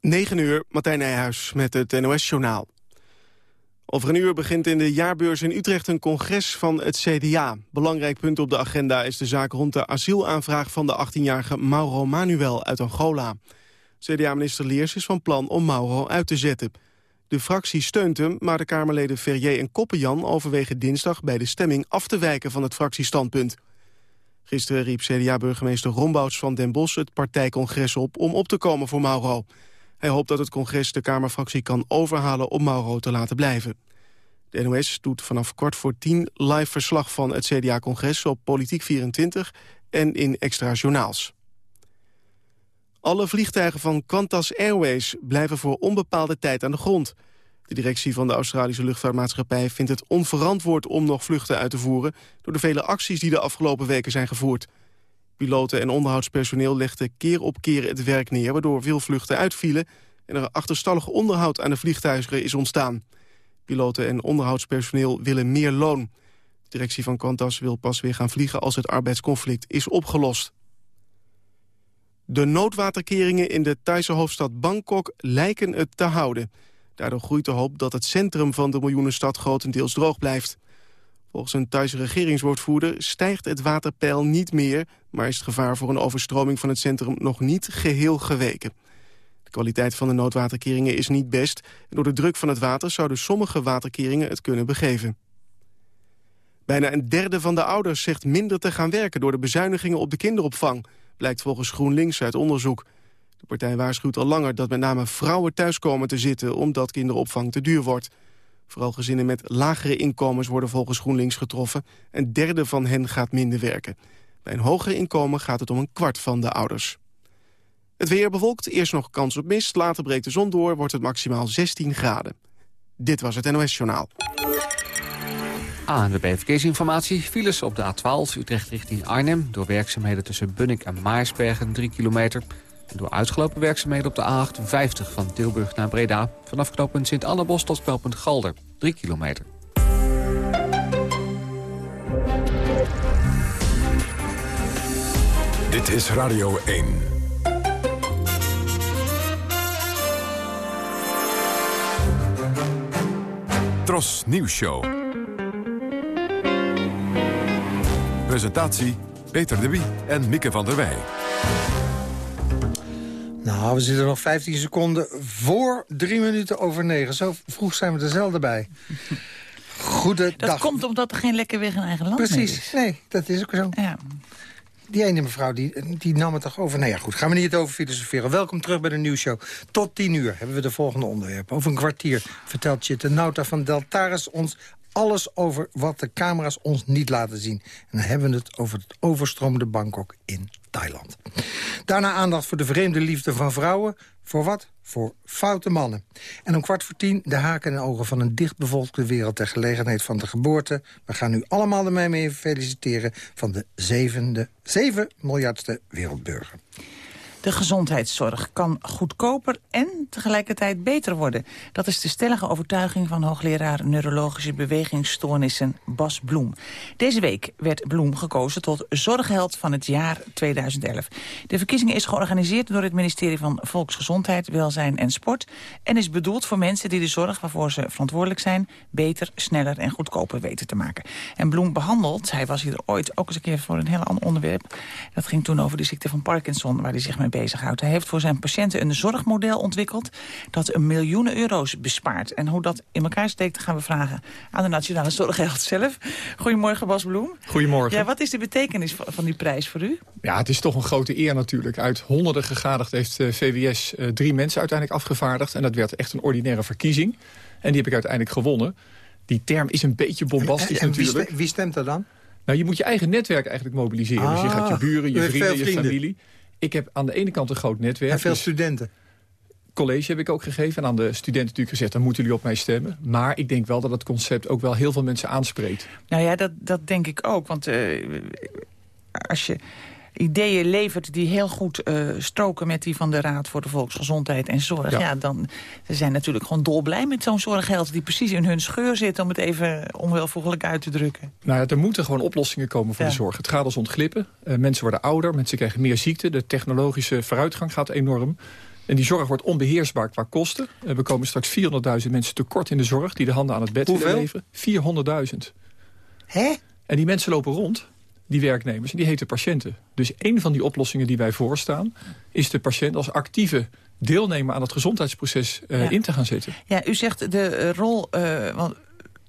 9 uur, Martijn Nijhuis met het NOS-journaal. Over een uur begint in de jaarbeurs in Utrecht een congres van het CDA. Belangrijk punt op de agenda is de zaak rond de asielaanvraag... van de 18-jarige Mauro Manuel uit Angola. CDA-minister Leers is van plan om Mauro uit te zetten. De fractie steunt hem, maar de Kamerleden Verrier en Koppenjan... overwegen dinsdag bij de stemming af te wijken van het fractiestandpunt. Gisteren riep CDA-burgemeester Rombouts van Den Bosch het partijcongres op... om op te komen voor Mauro. Hij hoopt dat het congres de Kamerfractie kan overhalen om Mauro te laten blijven. De NOS doet vanaf kwart voor tien live verslag van het CDA-congres op Politiek 24 en in extra journaals. Alle vliegtuigen van Qantas Airways blijven voor onbepaalde tijd aan de grond. De directie van de Australische luchtvaartmaatschappij vindt het onverantwoord om nog vluchten uit te voeren... door de vele acties die de afgelopen weken zijn gevoerd. Piloten en onderhoudspersoneel legden keer op keer het werk neer... waardoor veel vluchten uitvielen en er achterstallig onderhoud aan de vliegtuigen is ontstaan. Piloten en onderhoudspersoneel willen meer loon. De directie van Qantas wil pas weer gaan vliegen als het arbeidsconflict is opgelost. De noodwaterkeringen in de Thaise hoofdstad Bangkok lijken het te houden. Daardoor groeit de hoop dat het centrum van de miljoenenstad grotendeels droog blijft. Volgens een Thaise regeringswoordvoerder stijgt het waterpeil niet meer... maar is het gevaar voor een overstroming van het centrum nog niet geheel geweken. De kwaliteit van de noodwaterkeringen is niet best... en door de druk van het water zouden sommige waterkeringen het kunnen begeven. Bijna een derde van de ouders zegt minder te gaan werken... door de bezuinigingen op de kinderopvang, blijkt volgens GroenLinks uit onderzoek. De partij waarschuwt al langer dat met name vrouwen thuis komen te zitten... omdat kinderopvang te duur wordt... Vooral gezinnen met lagere inkomens worden volgens GroenLinks getroffen. Een derde van hen gaat minder werken. Bij een hoger inkomen gaat het om een kwart van de ouders. Het weer bewolkt, eerst nog kans op mist, later breekt de zon door... wordt het maximaal 16 graden. Dit was het NOS Journaal. De verkeersinformatie. Files op de A12 Utrecht richting Arnhem... door werkzaamheden tussen Bunnik en Maarsbergen 3 kilometer... Door uitgelopen werkzaamheden op de A58 van Tilburg naar Breda... vanaf knooppunt Sint-Annebos tot knooppunt Galder, 3 kilometer. Dit is Radio 1. Tros Nieuws. Presentatie Peter de Wie en Mieke van der Wij. Nou, we zitten nog 15 seconden voor drie minuten over negen. Zo vroeg zijn we er zelden bij. Goedendag. Dat komt omdat er geen lekker weg in eigen land Precies, is. nee, dat is ook zo. Ja. Die ene mevrouw, die, die nam het toch over? Nou ja, goed, gaan we niet over filosoferen. Welkom terug bij de nieuwsshow. Tot tien uur hebben we de volgende onderwerpen. Over een kwartier vertelt Chitte Nauta van Deltaris ons alles over wat de camera's ons niet laten zien. En dan hebben we het over het overstroomde Bangkok in Thailand. Daarna aandacht voor de vreemde liefde van vrouwen. Voor wat? Voor foute mannen. En om kwart voor tien de haken en ogen van een dichtbevolkte wereld... ter gelegenheid van de geboorte. We gaan u allemaal ermee mee feliciteren... van de zevende, zeven miljardste wereldburger. De gezondheidszorg kan goedkoper en tegelijkertijd beter worden. Dat is de stellige overtuiging van hoogleraar neurologische bewegingsstoornissen Bas Bloem. Deze week werd Bloem gekozen tot zorgheld van het jaar 2011. De verkiezing is georganiseerd door het ministerie van Volksgezondheid, Welzijn en Sport... en is bedoeld voor mensen die de zorg waarvoor ze verantwoordelijk zijn... beter, sneller en goedkoper weten te maken. En Bloem behandelt, hij was hier ooit ook eens een keer voor een heel ander onderwerp... dat ging toen over de ziekte van Parkinson, waar hij zich mee bezighoudt. Hij heeft voor zijn patiënten een zorgmodel ontwikkeld... dat een miljoenen euro's bespaart. En hoe dat in elkaar steekt, gaan we vragen aan de Nationale Zorgheld zelf. Goedemorgen, Bas Bloem. Goedemorgen. Ja, wat is de betekenis van die prijs voor u? Ja, het is toch een grote eer natuurlijk. Uit honderden gegadigd heeft eh, VWS uh, drie mensen uiteindelijk afgevaardigd. En dat werd echt een ordinaire verkiezing. En die heb ik uiteindelijk gewonnen. Die term is een beetje bombastisch en, en natuurlijk. Wie, wie stemt er dan? Nou, je moet je eigen netwerk eigenlijk mobiliseren. Ah, dus je gaat je buren, je vrienden, vrienden, je familie. Ik heb aan de ene kant een groot netwerk. En veel dus studenten. College heb ik ook gegeven. En aan de studenten natuurlijk gezegd, dan moeten jullie op mij stemmen. Maar ik denk wel dat het concept ook wel heel veel mensen aanspreekt. Nou ja, dat, dat denk ik ook. Want uh, als je ideeën levert die heel goed uh, stroken met die van de Raad voor de Volksgezondheid en Zorg. Ja, ja dan ze zijn natuurlijk gewoon dolblij met zo'n zorggeld die precies in hun scheur zit, om het even onwelvoegelijk uit te drukken. Nou ja, er moeten gewoon oplossingen komen voor Ja. de zorg. Het gaat als ontglippen. Uh, mensen worden ouder, mensen krijgen meer ziekte. De technologische vooruitgang gaat enorm. En die zorg wordt onbeheersbaar qua kosten. En we komen straks 400.000 mensen tekort in de zorg... die de handen aan het bed willen leveren. 400.000. Hè? En die mensen lopen rond, die werknemers, en die heten patiënten. Dus een van die oplossingen die wij voorstaan... is de patiënt als actieve deelnemer aan het gezondheidsproces eh, Ja. in te gaan zetten. Ja, u zegt de eh, rol... eh, want,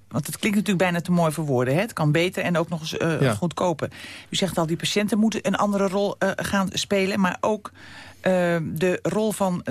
want het klinkt natuurlijk bijna te mooi voor woorden. Hè? Het kan beter en ook nog eens Ja. goedkoper. U zegt al, die patiënten moeten een andere rol gaan spelen. Maar ook de rol van,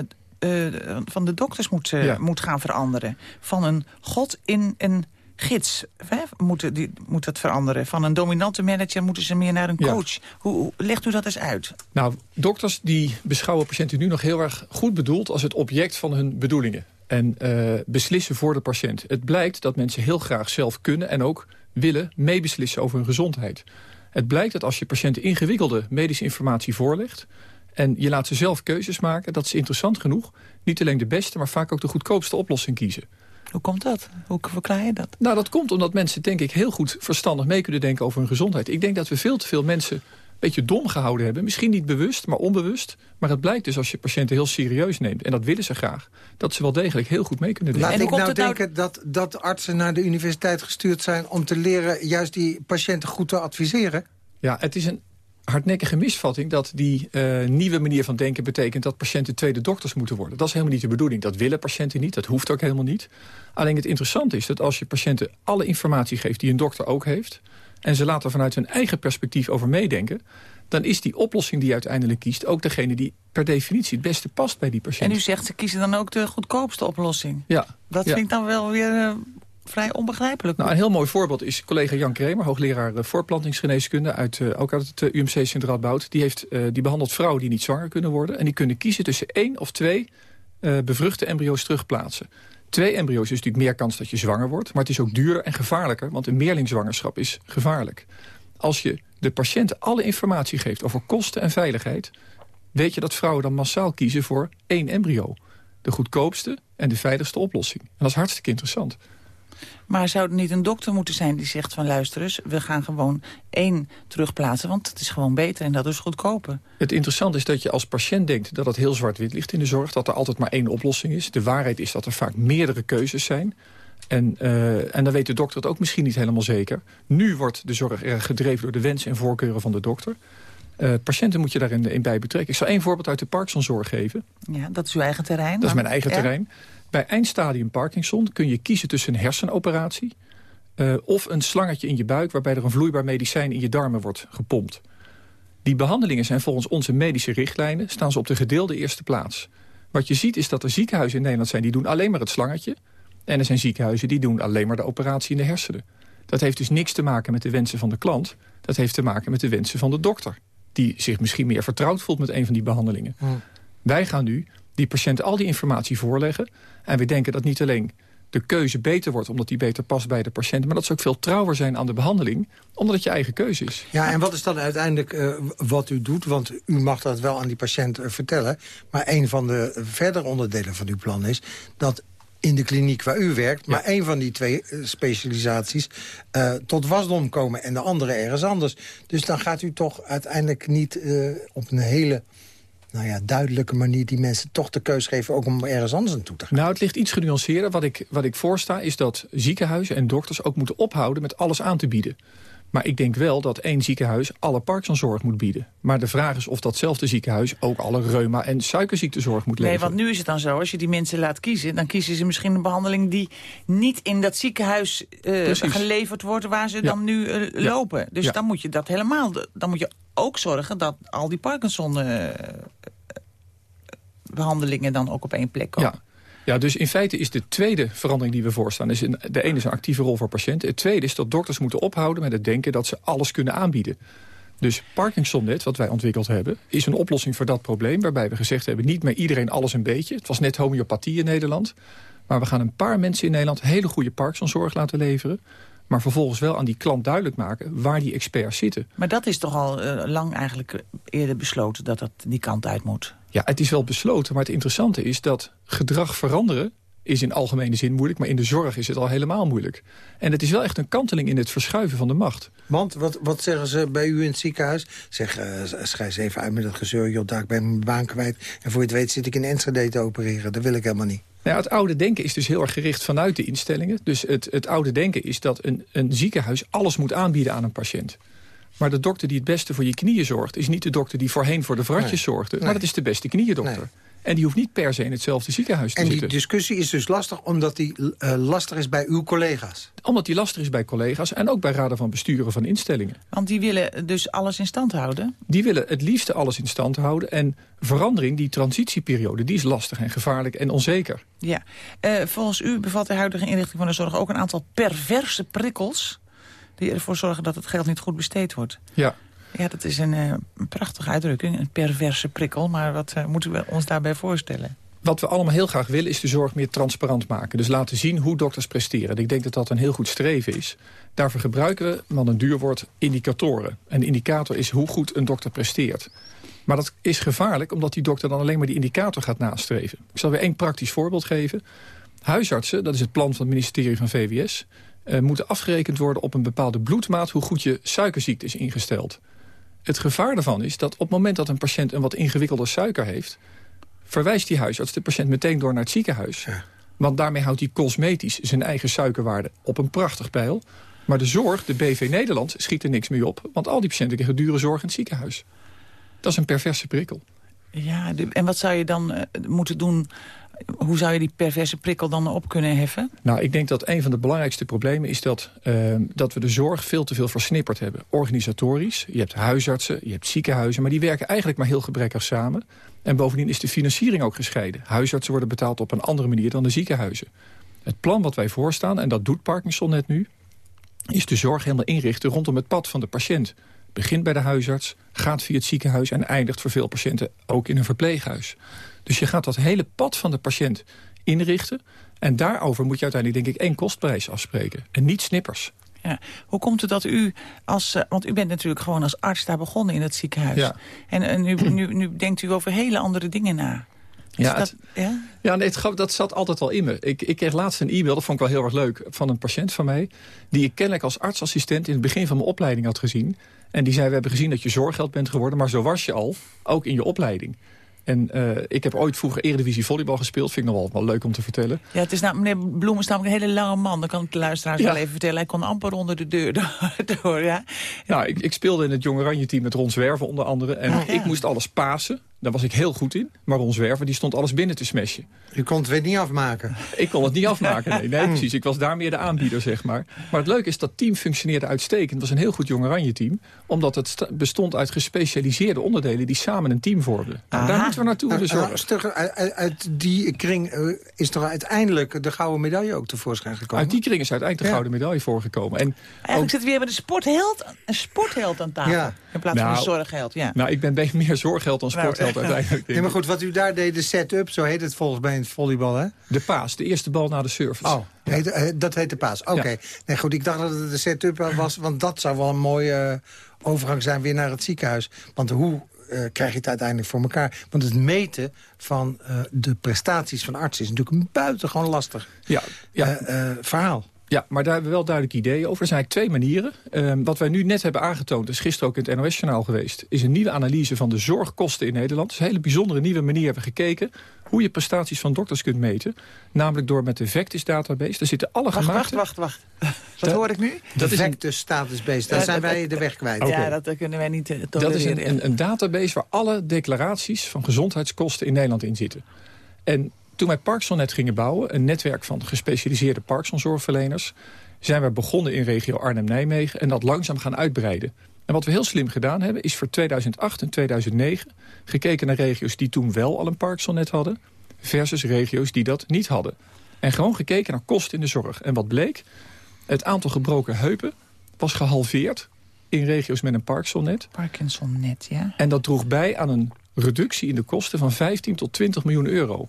van de dokters moet, Ja. moet gaan veranderen. Van een god in een gids hè? Moet, die, moet dat veranderen. Van een dominante manager moeten ze meer naar een coach. Hoe, hoe legt u dat eens uit? Nou, dokters die beschouwen patiënten nu nog heel erg goed bedoeld... als het object van hun bedoelingen. En eh, beslissen voor de patiënt. Het blijkt dat mensen heel graag zelf kunnen en ook willen meebeslissen over hun gezondheid. Het blijkt dat als je patiënten ingewikkelde medische informatie voorlegt... en je laat ze zelf keuzes maken, dat ze interessant genoeg... niet alleen de beste, maar vaak ook de goedkoopste oplossing kiezen. Hoe komt dat? Hoe verklaar je dat? Nou, dat komt omdat mensen, denk ik, heel goed verstandig mee kunnen denken over hun gezondheid. Ik denk dat we veel te veel mensen een beetje dom gehouden hebben. Misschien niet bewust, maar onbewust. Maar het blijkt dus als je patiënten heel serieus neemt... en dat willen ze graag, dat ze wel degelijk heel goed mee kunnen denken. Laat En ik nou het nou- denken dat, dat artsen naar de universiteit gestuurd zijn... om te leren juist die patiënten goed te adviseren? Ja, het is een hardnekkige misvatting dat die eh, nieuwe manier van denken betekent... dat patiënten tweede dokters moeten worden. Dat is helemaal niet de bedoeling. Dat willen patiënten niet, dat hoeft ook helemaal niet. Alleen het interessante is dat als je patiënten alle informatie geeft... die een dokter ook heeft... en ze laten vanuit hun eigen perspectief over meedenken... dan is die oplossing die je uiteindelijk kiest... ook degene die per definitie het beste past bij die patiënt. En u zegt, ze kiezen dan ook de goedkoopste oplossing. Ja, Dat ja. vind ik dan wel weer eh, vrij onbegrijpelijk. Nou, een heel mooi voorbeeld is collega Jan Kremer, hoogleraar eh, voorplantingsgeneeskunde, uit, eh, ook uit het eh, UMC Sint-Radboud. Die, heeft, die behandelt vrouwen die niet zwanger kunnen worden. En die kunnen kiezen tussen één of twee bevruchte embryo's terugplaatsen. Twee embryo's is natuurlijk meer kans dat je zwanger wordt. Maar het is ook duurder en gevaarlijker, want een meerlingzwangerschap is gevaarlijk. Als je de patiënt alle informatie geeft over kosten en veiligheid... weet je dat vrouwen dan massaal kiezen voor één embryo. De goedkoopste en de veiligste oplossing. En dat is hartstikke interessant. Maar zou het niet een dokter moeten zijn die zegt van... luister eens, we gaan gewoon één terugplaatsen... want het is gewoon beter en dat is goedkoper. Het interessante is dat je als patiënt denkt dat het heel zwart-wit ligt in de zorg. Dat er altijd maar één oplossing is. De waarheid is dat er vaak meerdere keuzes zijn. En, eh, en dan weet de dokter het ook misschien niet helemaal zeker. Nu wordt de zorg erg gedreven door de wensen en voorkeuren van de dokter. Eh, patiënten moet je daarin in bij betrekken. Ik zal één voorbeeld uit de Parkinsonzorg geven. Ja, dat is uw eigen terrein. Dat is mijn eigen Ja? terrein. Bij eindstadium Parkinson kun je kiezen tussen een hersenoperatie... eh, of een slangetje in je buik waarbij er een vloeibaar medicijn in je darmen wordt gepompt. Die behandelingen zijn volgens onze medische richtlijnen... staan ze op de gedeelde eerste plaats. Wat je ziet is dat er ziekenhuizen in Nederland zijn... die doen alleen maar het slangetje. En er zijn ziekenhuizen die doen alleen maar de operatie in de hersenen. Dat heeft dus niks te maken met de wensen van de klant. Dat heeft te maken met de wensen van de dokter. Die zich misschien meer vertrouwd voelt met een van die behandelingen. Wij gaan nu die patiënt al die informatie voorleggen. En we denken dat niet alleen de keuze beter wordt... omdat die beter past bij de patiënt... maar dat ze ook veel trouwer zijn aan de behandeling... omdat het je eigen keuze is. Ja, en wat is dan uiteindelijk eh, wat u doet? Want u mag dat wel aan die patiënt eh, vertellen. Maar een van de verdere onderdelen van uw plan is... dat in de kliniek waar u werkt... maar één van die twee eh, specialisaties eh, tot wasdom komen... en de andere ergens anders. Dus dan gaat u toch uiteindelijk niet eh, op een hele nou ja, duidelijke manier... die mensen toch de keus geven ook om ergens anders naartoe te gaan. Nou, het ligt iets genuanceerder. Wat ik, wat ik voorsta is dat ziekenhuizen en dokters ook moeten ophouden... met alles aan te bieden. Maar ik denk wel dat één ziekenhuis alle Parkinsonzorg moet bieden. Maar de vraag is of datzelfde ziekenhuis ook alle reuma- en suikerziektezorg moet Nee, leveren. want nu is het dan zo, als je die mensen laat kiezen... dan kiezen ze misschien een behandeling die niet in dat ziekenhuis eh, geleverd wordt... waar ze Ja. dan nu eh, lopen. Dus dan moet je dat helemaal... dan moet je ook zorgen dat al die Parkinson-behandelingen dan ook op één plek komen. Ja. Ja, dus in feite is de tweede verandering die we voorstaan... Is de ene is een actieve rol voor patiënten. Het tweede is dat dokters moeten ophouden met het denken... dat ze alles kunnen aanbieden. Dus Parkinsonnet, wat wij ontwikkeld hebben... is een oplossing voor dat probleem... waarbij we gezegd hebben, niet meer iedereen alles een beetje. Het was net homeopathie in Nederland. Maar we gaan een paar mensen in Nederland... hele goede Parkinsonzorg laten leveren... maar vervolgens wel aan die klant duidelijk maken... waar die experts zitten. Maar dat is toch al eh, lang eigenlijk eerder besloten... dat dat die kant uit moet. Ja, het is wel besloten, maar het interessante is dat gedrag veranderen is in algemene zin moeilijk... maar in de zorg is het al helemaal moeilijk. En het is wel echt een kanteling in het verschuiven van de macht. Want, wat, wat zeggen ze bij u in het ziekenhuis? Zeg, uh, schrijf ze even uit met dat gezeur, joh, daar, ik ben mijn baan kwijt. En voor je het weet zit ik in Enschede te opereren. Dat wil ik helemaal niet. Nou het oude denken is dus heel erg gericht vanuit de instellingen. Dus het, het oude denken is dat een, een ziekenhuis alles moet aanbieden aan een patiënt. Maar de dokter die het beste voor je knieën zorgt... is niet de dokter die voorheen voor de vratjes zorgde. Maar dat is de beste knieëndokter. En die hoeft niet per se in hetzelfde ziekenhuis te en zitten. En die discussie is dus lastig omdat die uh, lastig is bij uw collega's? Omdat die lastig is bij collega's en ook bij raden van besturen van instellingen. Want die willen dus alles in stand houden? Die willen het liefste alles in stand houden. En verandering, die transitieperiode, die is lastig en gevaarlijk en onzeker. Ja. Uh, volgens u bevat de huidige inrichting van de zorg ook een aantal perverse prikkels... die ervoor zorgen dat het geld niet goed besteed wordt. Ja. Ja, dat is een, uh, een prachtige uitdrukking, een perverse prikkel. Maar wat uh, moeten we ons daarbij voorstellen? Wat we allemaal heel graag willen is de zorg meer transparant maken. Dus laten zien hoe dokters presteren. Ik denk dat dat een heel goed streven is. Daarvoor gebruiken we, wat een duur woord, indicatoren. En de indicator is hoe goed een dokter presteert. Maar dat is gevaarlijk omdat die dokter dan alleen maar die indicator gaat nastreven. Ik zal weer één praktisch voorbeeld geven. Huisartsen, dat is het plan van het ministerie van VWS... Uh, moeten afgerekend worden op een bepaalde bloedmaat... hoe goed je suikerziekte is ingesteld. Het gevaar daarvan is dat op het moment dat een patiënt een wat ingewikkelder suiker heeft... verwijst die huisarts de patiënt meteen door naar het ziekenhuis. Ja. Want daarmee houdt hij cosmetisch zijn eigen suikerwaarde op een prachtig pijl. Maar de zorg, de BV Nederland, schiet er niks mee op. Want al die patiënten krijgen dure zorg in het ziekenhuis. Dat is een perverse prikkel. Ja, en wat zou je dan uh, moeten doen hoe zou je die perverse prikkel dan op kunnen heffen? Nou, ik denk dat een van de belangrijkste problemen is dat, uh, dat we de zorg veel te veel versnipperd hebben. Organisatorisch, je hebt huisartsen, je hebt ziekenhuizen... maar die werken eigenlijk maar heel gebrekkig samen. En bovendien is de financiering ook gescheiden. Huisartsen worden betaald op een andere manier dan de ziekenhuizen. Het plan wat wij voorstaan, en dat doet Parkinson net nu... is de zorg helemaal inrichten rondom het pad van de patiënt. Begint bij de huisarts, gaat via het ziekenhuis... en eindigt voor veel patiënten ook in een verpleeghuis. Dus je gaat dat hele pad van de patiënt inrichten. En daarover moet je uiteindelijk denk ik één kostprijs afspreken. En niet snippers. Ja. Hoe komt het dat u als... Uh, want u bent natuurlijk gewoon als arts daar begonnen in het ziekenhuis. Ja. En, en nu, nu, nu denkt u over hele andere dingen na. Ja, dat, het, ja? ja nee, het, dat zat altijd al in me. Ik, ik kreeg laatst een e-mail, dat vond ik wel heel erg leuk... van een patiënt van mij... die ik kennelijk als artsassistent in het begin van mijn opleiding had gezien. En die zei, we hebben gezien dat je zorgheld bent geworden... maar zo was je al, ook in je opleiding. En uh, ik heb ooit vroeger Eredivisie volleybal gespeeld. Vind ik nog wel, wel leuk om te vertellen. Ja, het is nou, meneer Bloem is namelijk een hele lange man. Dan kan ik de luisteraars ja. wel even vertellen. Hij kon amper onder de deur door. ja. Nou, ik, ik speelde in het Jong Oranje team met Ron Zwerver onder andere. En ja. ik moest alles pasen. Daar was ik heel goed in. Maar Ron Zwerver die stond alles binnen te smashen. U kon het weer niet afmaken? Ik kon het niet afmaken, nee. nee precies. Ik was daar meer de aanbieder, zeg maar. Maar het leuke is, dat team functioneerde uitstekend. Het was een heel goed Jong Oranje team. Omdat het bestond uit gespecialiseerde onderdelen... die samen een team vormden. Nou, daar moeten we naartoe. Stuk, uit, uit, die kring uh, is er uiteindelijk de gouden medaille ook tevoorschijn gekomen? Uit die kring is uiteindelijk de ja. gouden medaille voorgekomen. En Eigenlijk ook... zit weer met een sportheld, een sportheld aan tafel. Ja. In plaats nou, van een zorgheld. Ja. Nou, ik ben meer zorgheld dan sportheld uiteindelijk. Nee, maar goed, wat u daar deed, de set-up, zo heet het volgens mij in het volleybal, hè? De paas, de eerste bal na de service. Oh, heet, dat heet de paas. Oké. Okay. Ja. Nee, goed, ik dacht dat het de set-up was, want dat zou wel een mooie uh, overgang zijn weer naar het ziekenhuis. Want hoe uh, krijg je het uiteindelijk voor elkaar? Want het meten van uh, de prestaties van artsen is natuurlijk een buitengewoon lastig ja, ja. verhaal. Ja, maar daar hebben we wel duidelijk ideeën over. Er zijn eigenlijk twee manieren. Uh, wat wij nu net hebben aangetoond, is gisteren ook in het NOS-journaal geweest... is een nieuwe analyse van de zorgkosten in Nederland. Dat is een hele bijzondere nieuwe manier hebben gekeken... hoe je prestaties van dokters kunt meten. Namelijk door met de Vectis-database. Daar zitten alle wacht, gemaakte... Wacht, wacht, wacht. Wat hoor ik nu? Dat de Vectis-database, daar ja, zijn wij de weg kwijt. Ja, dat kunnen wij niet uh, Dat is een, een, een database waar alle declaraties van gezondheidskosten in Nederland in zitten. En toen wij Parkinson net gingen bouwen, een netwerk van gespecialiseerde Parkinson-zorgverleners... zijn we begonnen in regio Arnhem-Nijmegen en dat langzaam gaan uitbreiden. En wat we heel slim gedaan hebben, is voor 2008 en 2009... gekeken naar regio's die toen wel al een Parkinson-net hadden... versus regio's die dat niet hadden. En gewoon gekeken naar kosten in de zorg. En wat bleek? Het aantal gebroken heupen was gehalveerd in regio's met een Parkinson-net. Parkinson-net, ja. En dat droeg bij aan een reductie in de kosten van 15 tot 20 miljoen euro.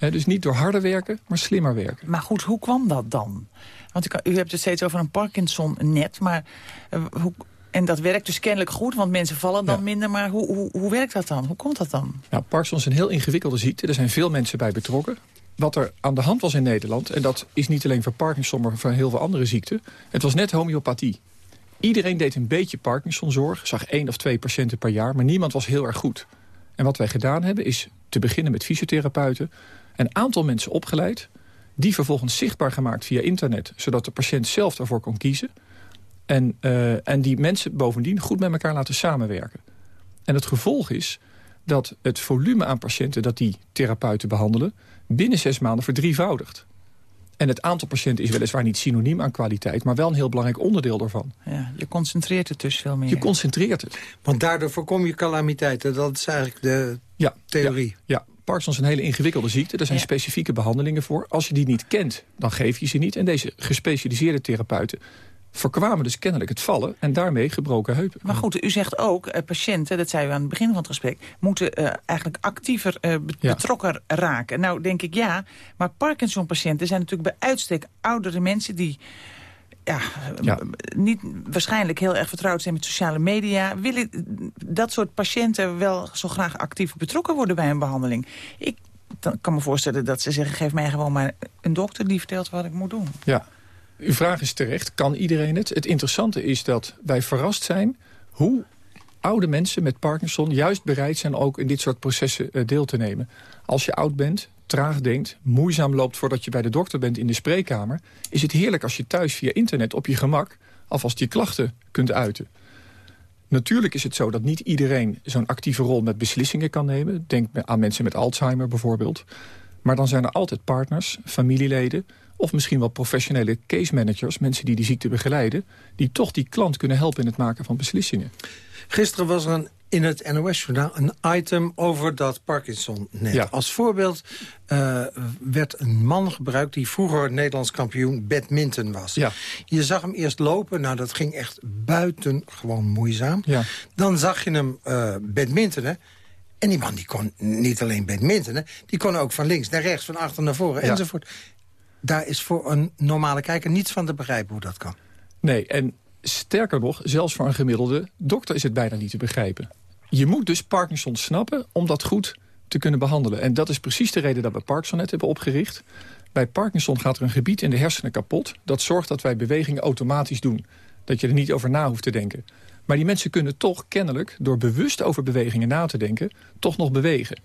Dus niet door harder werken, maar slimmer werken. Maar goed, hoe kwam dat dan? Want u hebt het steeds over een Parkinson-net, maar uh, hoe, en dat werkt dus kennelijk goed, want mensen vallen dan ja. minder. Maar hoe, hoe, hoe werkt dat dan? Hoe komt dat dan? Nou, Parkinson is een heel ingewikkelde ziekte. Er zijn veel mensen bij betrokken. wat er aan de hand was in Nederland... en dat is niet alleen voor Parkinson, maar voor heel veel andere ziekten... het was net homeopathie. Iedereen deed een beetje Parkinsonzorg, zag één of twee patiënten per jaar... maar niemand was heel erg goed. En wat wij gedaan hebben is te beginnen met fysiotherapeuten... een aantal mensen opgeleid, die vervolgens zichtbaar gemaakt via internet... zodat de patiënt zelf daarvoor kon kiezen... En, uh, en die mensen bovendien goed met elkaar laten samenwerken. En het gevolg is dat het volume aan patiënten dat die therapeuten behandelen... binnen zes maanden verdrievoudigt. En het aantal patiënten is weliswaar niet synoniem aan kwaliteit... maar wel een heel belangrijk onderdeel daarvan. Ja, je concentreert het dus veel meer. Je concentreert het. Want daardoor voorkom je calamiteiten. Dat is eigenlijk de ja, theorie. Ja, ja. Parkinson is een hele ingewikkelde ziekte. Er zijn specifieke behandelingen voor. Als je die niet kent, dan geef je ze niet. En deze gespecialiseerde therapeuten voorkwamen dus kennelijk het vallen en daarmee gebroken heupen. Maar goed, u zegt ook, uh, patiënten, dat zei u aan het begin van het gesprek... moeten uh, eigenlijk actiever uh, betrokken raken. Nou, denk ik ja, maar Parkinson-patiënten zijn natuurlijk bij uitstek oudere mensen... die ja, ja, niet waarschijnlijk heel erg vertrouwd zijn met sociale media. Willen dat soort patiënten wel zo graag actief betrokken worden bij een behandeling? Ik kan me voorstellen dat ze zeggen, geef mij gewoon maar een dokter die vertelt wat ik moet doen. Ja, uw vraag is terecht, kan iedereen het? Het interessante is dat wij verrast zijn hoe oude mensen met Parkinson juist bereid zijn ook in dit soort processen eh, deel te nemen. Als je oud bent, traag denkt, moeizaam loopt voordat je bij de dokter bent in de spreekkamer... is het heerlijk als je thuis via internet op je gemak alvast je klachten kunt uiten. Natuurlijk is het zo dat niet iedereen zo'n actieve rol met beslissingen kan nemen. Denk aan mensen met Alzheimer bijvoorbeeld. Maar dan zijn er altijd partners, familieleden of misschien wel professionele case managers, mensen die die ziekte begeleiden... die toch die klant kunnen helpen in het maken van beslissingen. Gisteren was er een, in het NOS-journaal een item over dat Parkinson-net. Ja. Als voorbeeld uh, werd een man gebruikt die vroeger Nederlands kampioen badminton was. Ja. Je zag hem eerst lopen, nou dat ging echt buitengewoon moeizaam. Ja. Dan zag je hem uh, badmintonen. En die man die kon niet alleen badmintonen, die kon ook van links naar rechts, van achter naar voren enzovoort daar is voor een normale kijker niets van te begrijpen hoe dat kan. Nee, en sterker nog, zelfs voor een gemiddelde dokter is het bijna niet te begrijpen. Je moet dus Parkinson snappen om dat goed te kunnen behandelen. En dat is precies de reden dat we Parkinson-net hebben opgericht. Bij Parkinson gaat er een gebied in de hersenen kapot. Dat zorgt dat wij bewegingen automatisch doen. Dat je er niet over na hoeft te denken. Maar die mensen kunnen toch kennelijk, door bewust over bewegingen na te denken... toch nog bewegen.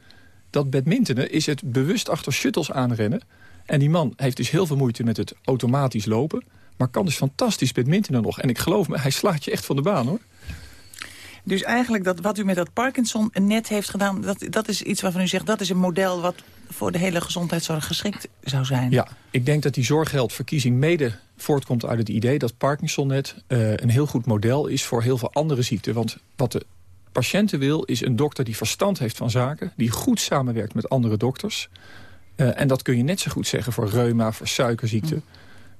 Dat badmintonen is het bewust achter shuttles aanrennen... En die man heeft dus heel veel moeite met het automatisch lopen... maar kan dus fantastisch badmintonen nog. En ik geloof me, hij slaat je echt van de baan, hoor. Dus eigenlijk dat, wat u met dat Parkinson net heeft gedaan... Dat, dat is iets waarvan u zegt, dat is een model... wat voor de hele gezondheidszorg geschikt zou zijn. Ja, ik denk dat die zorggeldverkiezing mede voortkomt uit het idee... dat Parkinson net uh, een heel goed model is voor heel veel andere ziekten. Want wat de patiënten wil, is een dokter die verstand heeft van zaken... die goed samenwerkt met andere dokters... Uh, en dat kun je net zo goed zeggen voor reuma, voor suikerziekte. Mm.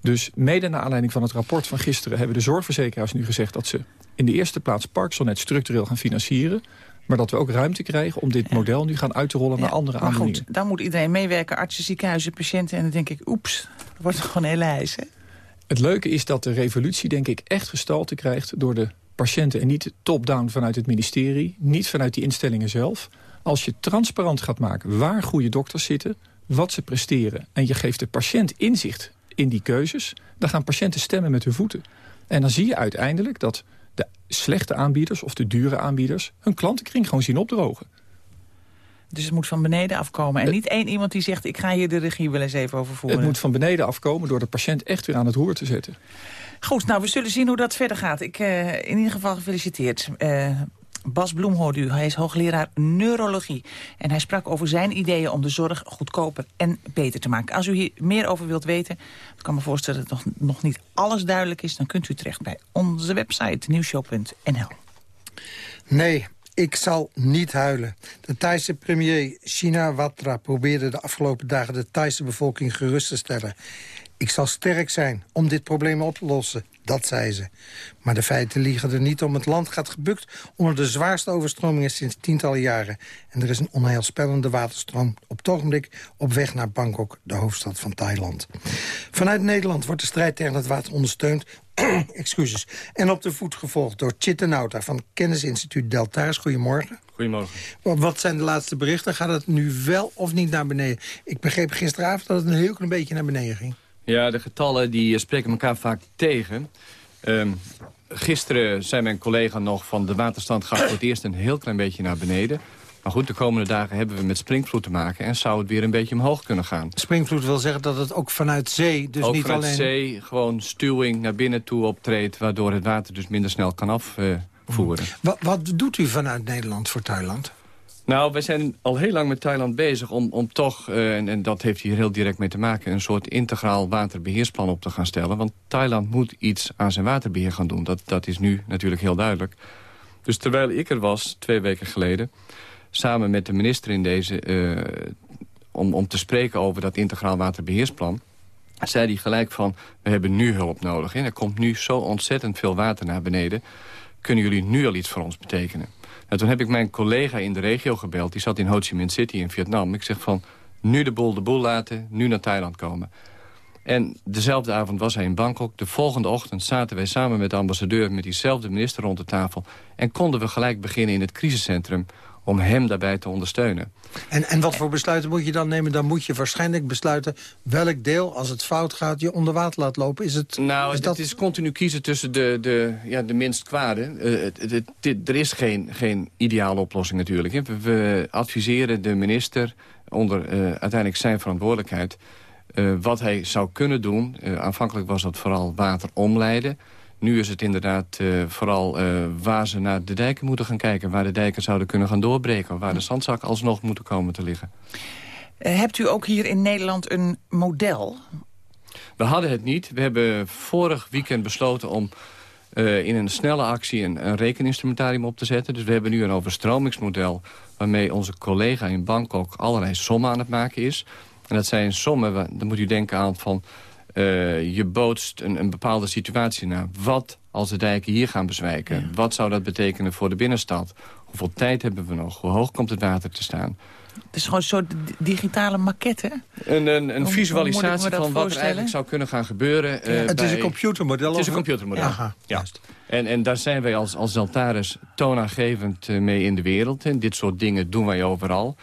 Dus mede naar aanleiding van het rapport van gisteren... hebben de zorgverzekeraars nu gezegd dat ze in de eerste plaats Parkinson structureel gaan financieren. Maar dat we ook ruimte krijgen om dit model nu gaan uit te rollen naar andere maar aandoeningen. goed, dan moet iedereen meewerken, artsen, ziekenhuizen, patiënten. En dan denk ik, oeps, dat wordt gewoon een hele ijs, hè? Het leuke is dat de revolutie, denk ik, echt gestalte krijgt door de patiënten. En niet top-down vanuit het ministerie, niet vanuit die instellingen zelf. Als je transparant gaat maken waar goede dokters zitten wat ze presteren... en je geeft de patiënt inzicht in die keuzes... dan gaan patiënten stemmen met hun voeten. En dan zie je uiteindelijk dat de slechte aanbieders of de dure aanbieders... hun klantenkring gewoon zien opdrogen. Dus het moet van beneden afkomen. En niet één iemand die zegt, ik ga hier de regie wel eens even over voeren. Het moet van beneden afkomen door de patiënt echt weer aan het roer te zetten. Goed, nou, we zullen zien hoe dat verder gaat. Ik, uh, in ieder geval gefeliciteerd. Uh, Bas Bloem hoorde u. Hij is hoogleraar neurologie. En hij sprak over zijn ideeën om de zorg goedkoper en beter te maken. Als u hier meer over wilt weten, ik kan me voorstellen dat nog, nog niet alles duidelijk is... dan kunt u terecht bij onze website nieuwshow.nl. Nee, ik zal niet huilen. De Thaise premier Shinawatra probeerde de afgelopen dagen... de Thaise bevolking gerust te stellen. Ik zal sterk zijn om dit probleem op te lossen. Dat zei ze. Maar de feiten liegen er niet om. Het land gaat gebukt onder de zwaarste overstromingen sinds tientallen jaren. En er is een onheilspellende waterstroom op het ogenblik op weg naar Bangkok, de hoofdstad van Thailand. Vanuit Nederland wordt de strijd tegen het water ondersteund Excuses. En op de voet gevolgd door Chittenauta van Kennisinstituut Deltaris. Goedemorgen. Goedemorgen. Wat zijn de laatste berichten? Gaat het nu wel of niet naar beneden? Ik begreep gisteravond dat het een heel klein beetje naar beneden ging. Ja, de getallen die eh, spreken elkaar vaak tegen. Ehm, gisteren zei mijn collega nog van de waterstand gaat voor het eerst een heel klein beetje naar beneden. Maar goed, de komende dagen hebben we met springvloed te maken... en zou het weer een beetje omhoog kunnen gaan. Springvloed wil zeggen dat het ook vanuit zee, dus ook niet vanuit alleen... zee gewoon stuwing naar binnen toe optreedt... waardoor het water dus minder snel kan afvoeren. Wat, wat doet u vanuit Nederland voor Thailand? Nou, wij zijn al heel lang met Thailand bezig om, om toch, uh, en, dat heeft hier heel direct mee te maken... een soort integraal waterbeheersplan op te gaan stellen. Want Thailand moet iets aan zijn waterbeheer gaan doen. Dat, dat is nu natuurlijk heel duidelijk. Dus terwijl ik er was, twee weken geleden samen met de minister in deze... Uh, om, om te spreken over dat integraal waterbeheersplan... zei hij gelijk van, we hebben nu hulp nodig. En er komt nu zo ontzettend veel water naar beneden. Kunnen jullie nu al iets voor ons betekenen? En toen heb ik mijn collega in de regio gebeld. Die zat in Ho Chi Minh City in Vietnam. Ik zeg van, nu de boel de boel laten, nu naar Thailand komen. En dezelfde avond was hij in Bangkok. De volgende ochtend zaten wij samen met de ambassadeur... met diezelfde minister rond de tafel. En konden we gelijk beginnen in het crisiscentrum om hem daarbij te ondersteunen. En, en wat voor besluiten moet je dan nemen? Dan moet je waarschijnlijk besluiten welk deel, als het fout gaat, je onder water laat lopen. Is het, nou, is het dat... is continu kiezen tussen de, de, ja, de minst kwade. Uh, het, het, er is geen, geen ideale oplossing natuurlijk. Hè. We, we, adviseren de minister onder uh, uiteindelijk zijn verantwoordelijkheid... Uh, wat hij zou kunnen doen. aanvankelijk was dat vooral water omleiden... Nu is het inderdaad uh, vooral uh, waar ze naar de dijken moeten gaan kijken. Waar de dijken zouden kunnen gaan doorbreken. Waar de zandzakken alsnog moeten komen te liggen. Uh, hebt u ook hier in Nederland een model? We hadden het niet. We hebben vorig weekend besloten om in een snelle actie een, een rekeninstrumentarium op te zetten. Dus we hebben nu een overstromingsmodel waarmee onze collega in Bangkok allerlei sommen aan het maken is. En dat zijn sommen, dan moet u denken aan van uh, je bootst een, een, bepaalde situatie naar. Wat als de dijken hier gaan bezwijken? Ja. Wat zou dat betekenen voor de binnenstad? Hoeveel tijd hebben we nog? Hoe hoog komt het water te staan? Het is gewoon een soort digitale maquette. Een, een, een visualisatie van wat er eigenlijk zou kunnen gaan gebeuren. Ja. Uh, het bij... is een computermodel? Het is een computermodel, Aha, ja. En, en daar zijn wij als, als Deltaris toonaangevend uh, mee in de wereld. En dit soort dingen doen wij overal.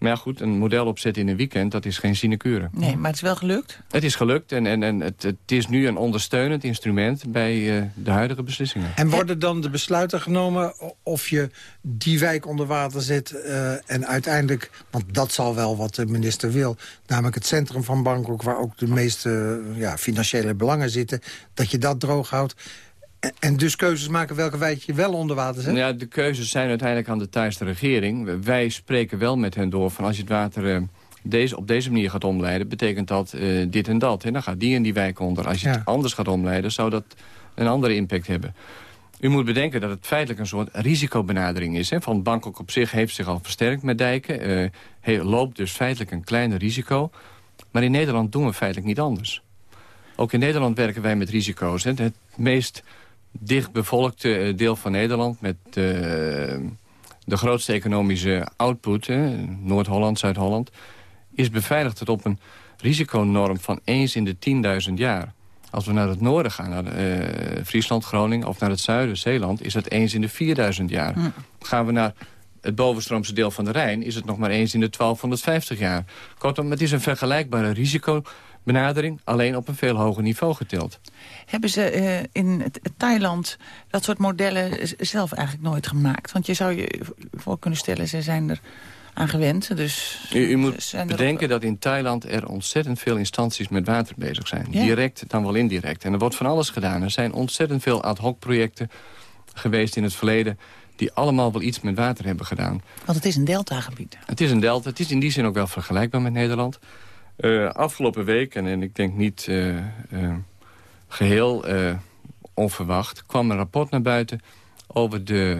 Maar ja, goed, een model opzetten in een weekend, dat is geen sinecure. Nee, maar het is wel gelukt? Het is gelukt en, en, en het, het is nu een ondersteunend instrument bij uh, de huidige beslissingen. En worden dan de besluiten genomen of je die wijk onder water zet... Uh, en uiteindelijk, want dat zal wel wat de minister wil... namelijk het centrum van Bangkok, waar ook de meeste uh, ja, financiële belangen zitten... dat je dat droog houdt... En dus keuzes maken welke wijk je wel onder water zet? Ja, de keuzes zijn uiteindelijk aan de Thaise regering. Wij spreken wel met hen door van als je het water uh, deze, op deze manier gaat omleiden... betekent dat uh, dit en dat. En dan gaat die en die wijk onder. Als je ja. het anders gaat omleiden, zou dat een andere impact hebben. U moet bedenken dat het feitelijk een soort risicobenadering is. Hè? Van Bangkok op zich heeft zich al versterkt met dijken. Uh, he, loopt dus feitelijk een kleiner risico. Maar in Nederland doen we feitelijk niet anders. Ook in Nederland werken wij met risico's. Hè? Het meest dichtbevolkte deel van Nederland... met uh, de grootste economische output, Noord-Holland, Zuid-Holland... is beveiligd tot op een risiconorm van eens in de 10.000 jaar. Als we naar het noorden gaan, naar uh, Friesland, Groningen... of naar het zuiden, Zeeland, is het eens in de 4.000 jaar. Hm. Gaan we naar het bovenstroomse deel van de Rijn... is het nog maar eens in de 1250 jaar. Kortom, het is een vergelijkbare risico benadering, alleen op een veel hoger niveau getild. Hebben ze uh, in Thailand dat soort modellen zelf eigenlijk nooit gemaakt? Want je zou je voor kunnen stellen, ze zijn er aan gewend. Dus u, u moet bedenken dat in Thailand er ontzettend veel instanties met water bezig zijn. Ja. Direct dan wel indirect. En er wordt van alles gedaan. Er zijn ontzettend veel ad hoc projecten geweest in het verleden die allemaal wel iets met water hebben gedaan. Want het is een deltagebied. Het is een delta. Het is in die zin ook wel vergelijkbaar met Nederland. Uh, afgelopen week, en, en, ik denk niet uh, uh, geheel onverwacht... kwam een rapport naar buiten over de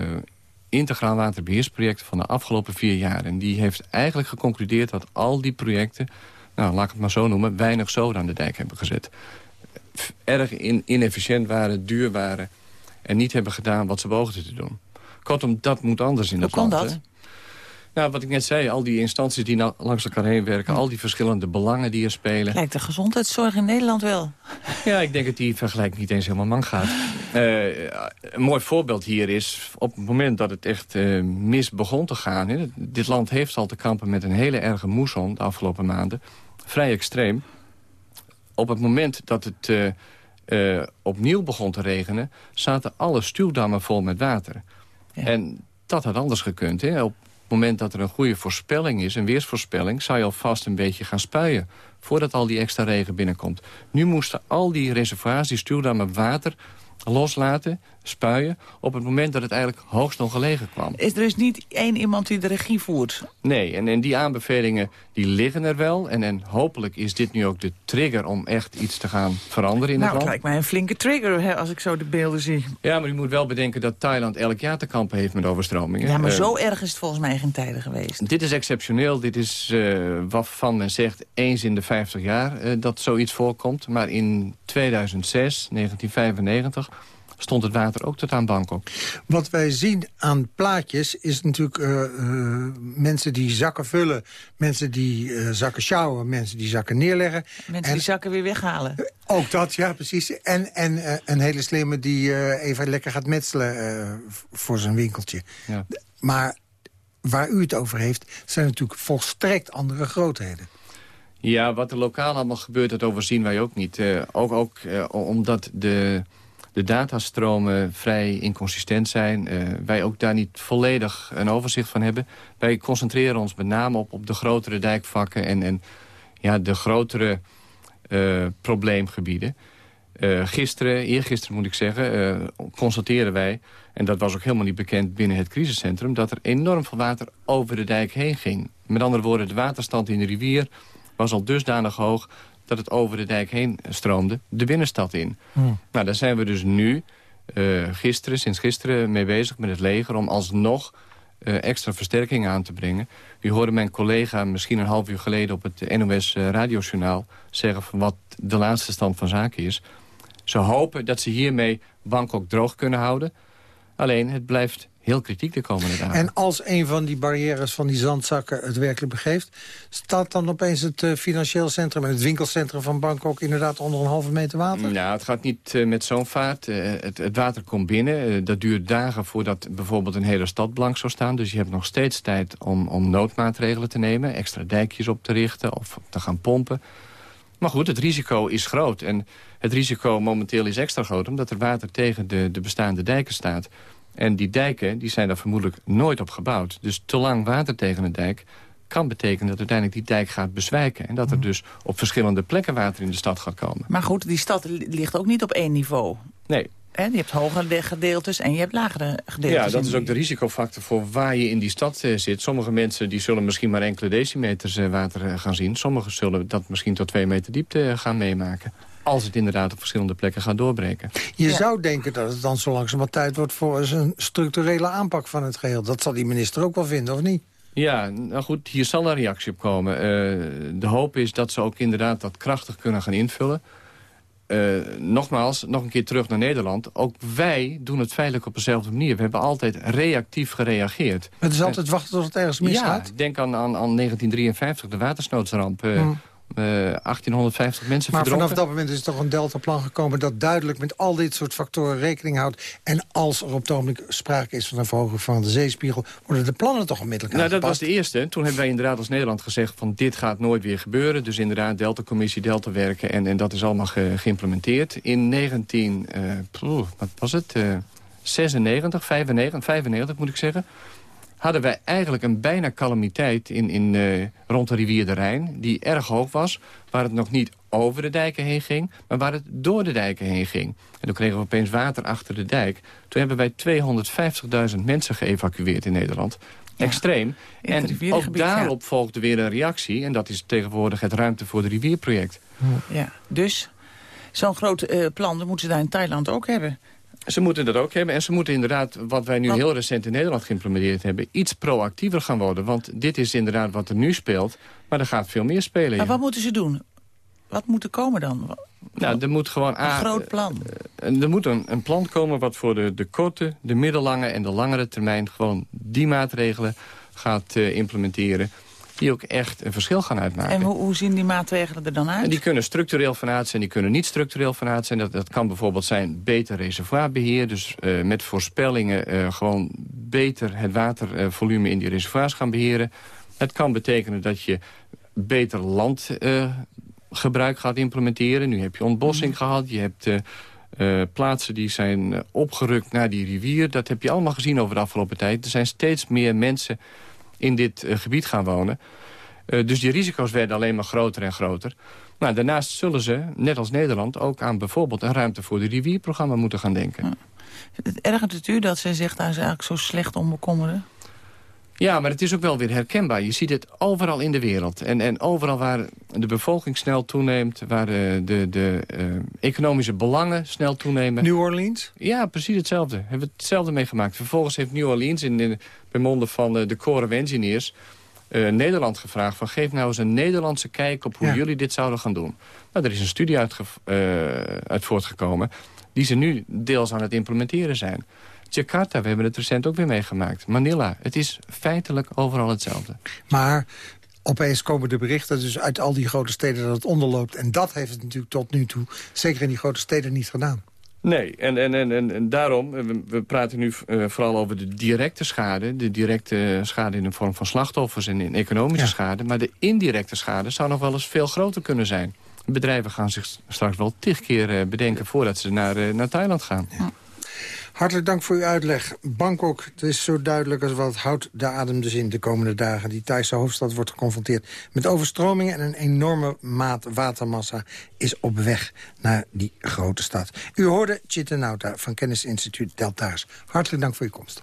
integraal waterbeheersprojecten... van de afgelopen vier jaar. En die heeft eigenlijk geconcludeerd dat al die projecten... nou, laat ik het maar zo noemen, weinig zoden aan de dijk hebben gezet. Erg in, inefficiënt waren, duur waren... en niet hebben gedaan wat ze beoogden te doen. Kortom, dat moet anders in Hoe het land. Hoe kan dat? Nou, wat ik net zei, al die instanties die nou langs elkaar heen werken... al die verschillende belangen die er spelen. Lijkt de gezondheidszorg in Nederland wel. Ja, ik denk dat die vergelijking niet eens helemaal man gaat. Uh, een mooi voorbeeld hier is, op het moment dat het echt uh, mis begon te gaan... Hè, dit land heeft al te kampen met een hele erge moesson de afgelopen maanden. Vrij extreem. Op het moment dat het uh, opnieuw begon te regenen... zaten alle stuwdammen vol met water. Ja. En dat had anders gekund. Hè? Op het moment dat er een goede voorspelling is, een weersvoorspelling... zou je alvast een beetje gaan spuien voordat al die extra regen binnenkomt. Nu moesten al die reservoirs, die water loslaten, spuien... op het moment dat het eigenlijk hoogst ongelegen kwam. Is er dus niet één iemand die de regie voert? Nee, en, en die aanbevelingen die liggen er wel. En, en hopelijk is dit nu ook de trigger om echt iets te gaan veranderen in nou, het land. Nou, het lijkt mij een flinke trigger hè, als ik zo de beelden zie. Ja, maar je moet wel bedenken dat Thailand elk jaar te kampen heeft met overstromingen. Ja, maar uh, zo erg is het volgens mij geen tijden geweest. Dit is exceptioneel. Dit is uh, waarvan men zegt eens in de 50 jaar uh, dat zoiets voorkomt. Maar in 2006, 1995 stond het water ook tot aan Bangkok. Wat wij zien aan plaatjes is natuurlijk uh, uh, mensen die zakken vullen... mensen die uh, zakken sjouwen, mensen die zakken neerleggen. Mensen en, die zakken weer weghalen. Ook dat, ja, precies. En, en een hele slimme die even lekker gaat metselen voor zijn winkeltje. Ja. Maar waar u het over heeft, zijn natuurlijk volstrekt andere grootheden. Ja, wat er lokaal allemaal gebeurt, dat overzien wij ook niet. ook ook omdat de de datastromen vrij inconsistent zijn. Uh, wij ook daar niet volledig een overzicht van hebben. Wij concentreren ons met name op, op de grotere dijkvakken... en, en ja, de grotere uh, probleemgebieden. Uh, gisteren, eergisteren moet ik zeggen, constateren wij... en dat was ook helemaal niet bekend binnen het crisiscentrum... dat er enorm veel water over de dijk heen ging. Met andere woorden, de waterstand in de rivier was al dusdanig hoog dat het over de dijk heen stroomde, de binnenstad in. Hmm. Nou, daar zijn we dus nu, uh, gisteren, sinds gisteren mee bezig met het leger... om alsnog uh, extra versterking aan te brengen. U hoorde mijn collega misschien een half uur geleden op het NOS uh, radiojournaal... zeggen van wat de laatste stand van zaken is. Ze hopen dat ze hiermee Bangkok droog kunnen houden. Alleen, het blijft heel kritiek de komende dagen. En als een van die barrières van die zandzakken het werkelijk begeeft... staat dan opeens het uh, financieel centrum en het winkelcentrum van Bangkok... inderdaad onder een halve meter water? Ja, het gaat niet uh, met zo'n vaart. Uh, het, het, water komt binnen. dat duurt dagen voordat bijvoorbeeld een hele stad blank zou staan. Dus je hebt nog steeds tijd om, om noodmaatregelen te nemen. Extra dijkjes op te richten of te gaan pompen. Maar goed, het risico is groot. En het risico momenteel is extra groot... omdat er water tegen de, de bestaande dijken staat... En die dijken die zijn daar vermoedelijk nooit op gebouwd. Dus te lang water tegen een dijk kan betekenen dat uiteindelijk die dijk gaat bezwijken. En dat er mm. dus op verschillende plekken water in de stad gaat komen. Maar goed, die stad ligt ook niet op één niveau. Nee. En je hebt hogere gedeeltes en je hebt lagere gedeeltes. Ja, dat is ook de risicofactor voor waar je in die stad uh, zit. Sommige mensen die zullen misschien maar enkele decimeters uh, water uh, gaan zien. Sommigen zullen dat misschien tot twee meter diepte gaan meemaken als het inderdaad op verschillende plekken gaat doorbreken. Je ja. zou denken dat het dan zo langzamerhand tijd wordt... voor een structurele aanpak van het geheel. Dat zal die minister ook wel vinden, of niet? Ja, nou goed, hier zal een reactie op komen. Uh, de hoop is dat ze ook inderdaad dat krachtig kunnen gaan invullen. Uh, nogmaals, nog een keer terug naar Nederland. Ook wij doen het feitelijk op dezelfde manier. We hebben altijd reactief gereageerd. Het is altijd wachten tot het ergens misgaat? Ja, denk aan, aan, aan 1953, de watersnoodsramp. Uh, hmm. 1850 eh, mensen Maar vanaf dat moment is toch een deltaplan gekomen... dat duidelijk met al dit soort factoren rekening houdt. En als er op het ogenblik sprake is van een verhoging van de zeespiegel... worden de plannen toch onmiddellijk Nou, dat was de eerste. Toen hebben wij inderdaad als Nederland gezegd... van dit gaat nooit weer gebeuren. Dus inderdaad, Delta-commissie, Delta-werken. En, en dat is allemaal ge geïmplementeerd. In 19... Uh, eh, wat was het? Uh, 96, 95, 95 moet ik zeggen hadden wij eigenlijk een bijna calamiteit in, in, uh, rond de rivier de Rijn... die erg hoog was, waar het nog niet over de dijken heen ging... maar waar het door de dijken heen ging. En toen kregen we opeens water achter de dijk. Toen hebben wij 250.000 mensen geëvacueerd in Nederland. Extreem. En ook daarop volgde weer een reactie... en dat is tegenwoordig het Ruimte voor de Rivierproject. Ja, dus zo'n groot uh, plan dat moeten ze daar in Thailand ook hebben... Ze moeten dat ook hebben. En ze moeten inderdaad, wat wij nu heel recent in Nederland geïmplementeerd hebben... iets proactiever gaan worden. Want dit is inderdaad wat er nu speelt. Maar er gaat veel meer spelen. Maar wat moeten ze doen? Wat moet er komen dan? Nou, er moet gewoon... Een groot plan. Uh, er moet een, een, plan komen wat voor de, de korte, de middellange en de langere termijn... gewoon die maatregelen gaat implementeren die ook echt een verschil gaan uitmaken. En hoe, hoe zien die maatregelen er dan uit? En die kunnen structureel vanuit zijn, die kunnen niet structureel vanuit zijn. Dat, dat kan bijvoorbeeld zijn beter reservoirbeheer. Dus uh, met voorspellingen uh, gewoon beter het watervolume in die reservoirs gaan beheren. Het kan betekenen dat je beter landgebruik uh, gaat implementeren. Nu heb je ontbossing mm. gehad, je hebt... Uh, plaatsen die zijn opgerukt naar die rivier. Dat heb je allemaal gezien over de afgelopen tijd. Er zijn steeds meer mensen in dit uh, gebied gaan wonen. Uh, dus die risico's werden alleen maar groter en groter. Maar daarnaast zullen ze, net als Nederland... ook aan bijvoorbeeld een ruimte voor de rivierprogramma moeten gaan denken. Het ergert het u dat ze zich daar eigenlijk zo slecht om bekommeren? Ja, maar het is ook wel weer herkenbaar. Je ziet het overal in de wereld. En, en overal waar de bevolking snel toeneemt... waar de, de, de uh, economische belangen snel toenemen. New Orleans? Ja, precies hetzelfde. We hebben hetzelfde meegemaakt. Vervolgens heeft New Orleans in, in, bij monden van de, de Corps of Engineers... Uh, Nederland gevraagd van geef nou eens een Nederlandse kijk op hoe ja. jullie dit zouden gaan doen. Nou, er is een studie uit, uh, uit voortgekomen die ze nu deels aan het implementeren zijn. Jakarta, we hebben het recent ook weer meegemaakt. Manila, het is feitelijk overal hetzelfde. Maar opeens komen de berichten dus uit al die grote steden dat het onderloopt. En dat heeft het natuurlijk tot nu toe, zeker in die grote steden, niet gedaan. Nee, en, en, en, en, daarom, we, we praten nu uh, vooral over de directe schade. De directe schade in de vorm van slachtoffers en in economische ja. schade. Maar de indirecte schade zou nog wel eens veel groter kunnen zijn. Bedrijven gaan zich straks wel tig keer uh, bedenken voordat ze naar, uh, naar Thailand gaan. Ja. Hartelijk dank voor uw uitleg. Bangkok, het is zo duidelijk als wat houdt de adem dus in de komende dagen. Die Thaise hoofdstad wordt geconfronteerd met overstromingen... en een enorme maat watermassa is op weg naar die grote stad. U hoorde Chittenauta van Kennisinstituut Deltaars. Hartelijk dank voor uw komst.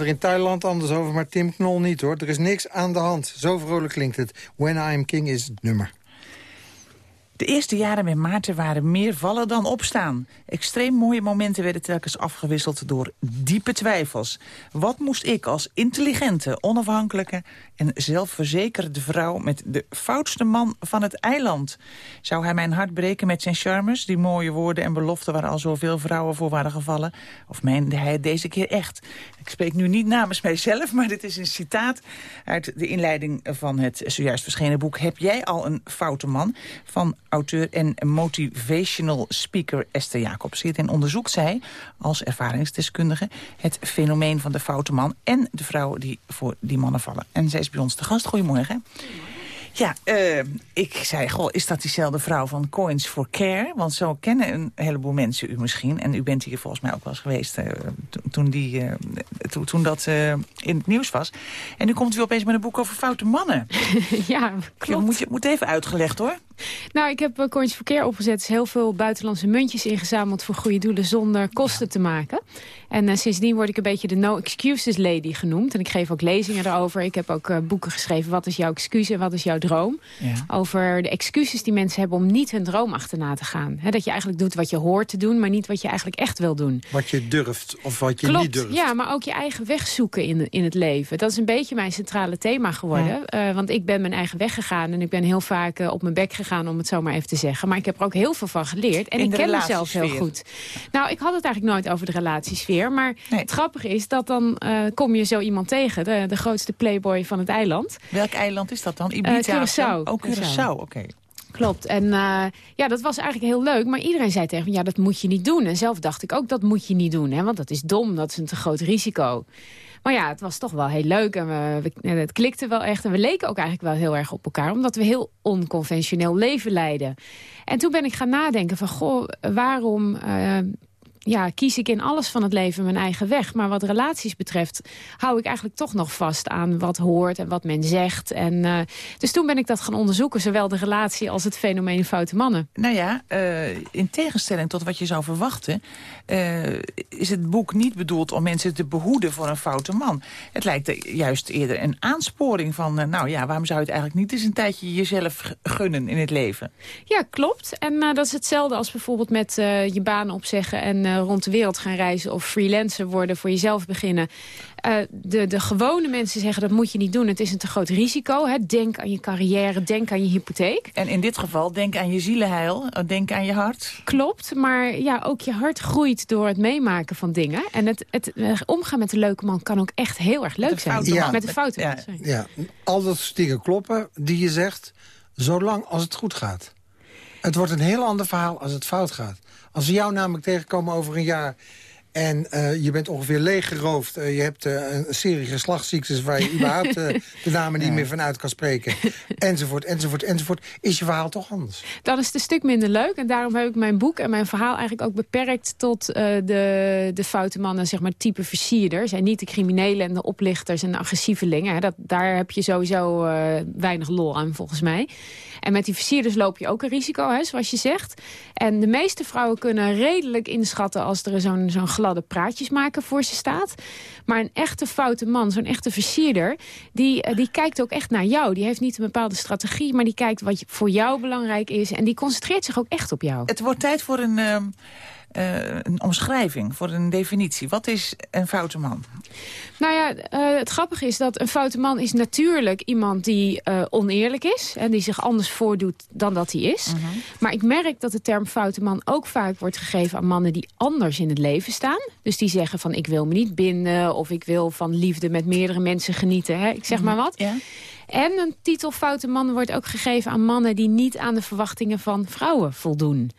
er in Thailand anders over, maar Tim Knol niet hoor. Er is niks aan de hand. Zo vrolijk klinkt het. When I Am King is het nummer. De eerste jaren met Maarten waren meer vallen dan opstaan. Extreem mooie momenten werden telkens afgewisseld door diepe twijfels. Wat moest ik als intelligente, onafhankelijke en zelfverzekerde vrouw... met de foutste man van het eiland? Zou hij mijn hart breken met zijn charmes? Die mooie woorden en beloften waar al zoveel vrouwen voor waren gevallen? Of meende hij het deze keer echt? Ik spreek nu niet namens mijzelf, maar dit is een citaat... uit de inleiding van het zojuist verschenen boek... Heb jij al een foute man? van auteur en motivational speaker Esther Jacobs. Hierin onderzoekt zij als ervaringsdeskundige het fenomeen van de foute man... en de vrouwen die voor die mannen vallen. En zij is bij ons te gast. Goedemorgen. Ja, uh, ik zei, goh, is dat diezelfde vrouw van Coins for Care? Want zo kennen een heleboel mensen u misschien. En u bent hier volgens mij ook wel eens geweest uh, toen, die, uh, to, toen dat in het nieuws was. En nu komt u opeens met een boek over foute mannen. ja, klopt. Ja, moet, je, moet even uitgelegd hoor. Nou, ik heb Coins for Care opgezet. is heel veel buitenlandse muntjes ingezameld voor goede doelen zonder kosten te maken. En sindsdien word ik een beetje de no excuses lady genoemd. En ik geef ook lezingen erover. Ik heb ook boeken geschreven. Wat is jouw excuus en wat is jouw droom? Ja. Over de excuses die mensen hebben om niet hun droom achterna te gaan. dat je eigenlijk doet wat je hoort te doen, maar niet wat je eigenlijk echt wil doen. Wat je durft of wat je Klopt, niet durft. Ja, maar ook je eigen weg zoeken in, in het leven. Dat is een beetje mijn centrale thema geworden. Ja. Uh, want ik ben mijn eigen weg gegaan en ik ben heel vaak uh, op mijn bek gegaan, om het zo maar even te zeggen. Maar ik heb er ook heel veel van geleerd. En in ik ken mezelf heel goed. Nou, ik had het eigenlijk nooit over de relatiesfeer. Maar nee. het grappige is dat dan uh, kom je zo iemand tegen, de, de grootste playboy van het eiland. Welk eiland is dat dan? Ibiza? Curaçao. Oh, Curaçao, oké. Okay. Klopt. En uh, ja, dat was eigenlijk heel leuk. Maar iedereen zei tegen me, ja, dat moet je niet doen. En zelf dacht ik ook, dat moet je niet doen. Hè, want dat is dom, dat is een te groot risico. Maar ja, het was toch wel heel leuk. En we, we, het klikte wel echt. En we leken ook eigenlijk wel heel erg op elkaar. Omdat we heel onconventioneel leven leiden. En toen ben ik gaan nadenken van, goh, waarom... Uh, ja, kies ik in alles van het leven mijn eigen weg. Maar wat relaties betreft hou ik eigenlijk toch nog vast aan wat hoort en wat men zegt. En, uh, dus toen ben ik dat gaan onderzoeken, zowel de relatie als het fenomeen foute mannen. Nou ja, uh, in tegenstelling tot wat je zou verwachten... Uh, is het boek niet bedoeld om mensen te behoeden voor een foute man. Het lijkt juist eerder een aansporing van... nou ja, waarom zou je het eigenlijk niet eens een tijdje jezelf gunnen in het leven? Ja, klopt. En dat is hetzelfde als bijvoorbeeld met je baan opzeggen... en rond de wereld gaan reizen of freelancer worden, voor jezelf beginnen. Uh, de, de gewone mensen zeggen dat moet je niet doen. Het is een te groot risico. Hè? Denk aan je carrière, denk aan je hypotheek. En in dit geval denk aan je zielenheil, denk aan je hart. Klopt, maar ja, ook je hart groeit door het meemaken van dingen. En het, het omgaan met een leuke man kan ook echt heel erg leuk zijn. Ja, met de fouten. Ja, ja, al dat soort dingen kloppen die je zegt, zolang als het goed gaat. Het wordt een heel ander verhaal als het fout gaat. Als we jou namelijk tegenkomen over een jaar... En uh, je bent ongeveer leeggeroofd. Uh, je hebt uh, een serie geslachtsziektes waar je überhaupt de namen niet meer vanuit kan spreken. Enzovoort, enzovoort, enzovoort. Is je verhaal toch anders? Dan is het een stuk minder leuk. En daarom heb ik mijn boek en mijn verhaal eigenlijk ook beperkt... tot de, de foute mannen, zeg maar, type versierders. En niet de criminelen en de oplichters en de agressievelingen. Dat, daar heb je sowieso weinig lol aan, volgens mij. En met die versierders loop je ook een risico, hè, zoals je zegt. En de meeste vrouwen kunnen redelijk inschatten... als er zo'n zo'n gladde praatjesmaker voor ze staat. Maar een echte foute man, zo'n echte versierder... Die, die kijkt ook echt naar jou. Die heeft niet een bepaalde strategie... maar die kijkt wat voor jou belangrijk is. En die concentreert zich ook echt op jou. Het wordt tijd voor een... Uh... Uh, een omschrijving, voor een definitie. Wat is een foute man? Nou ja, uh, het grappige is dat een foute man is natuurlijk iemand die uh, oneerlijk is. En die zich anders voordoet dan dat hij is. -huh. Maar ik merk dat de term foute man ook vaak wordt gegeven aan mannen die anders in het leven staan. Dus die zeggen van ik wil me niet binden of ik wil van liefde met meerdere mensen genieten. Hè? Ik zeg -huh. maar wat. Ja. En een titel foute man wordt ook gegeven aan mannen die niet aan de verwachtingen van vrouwen voldoen.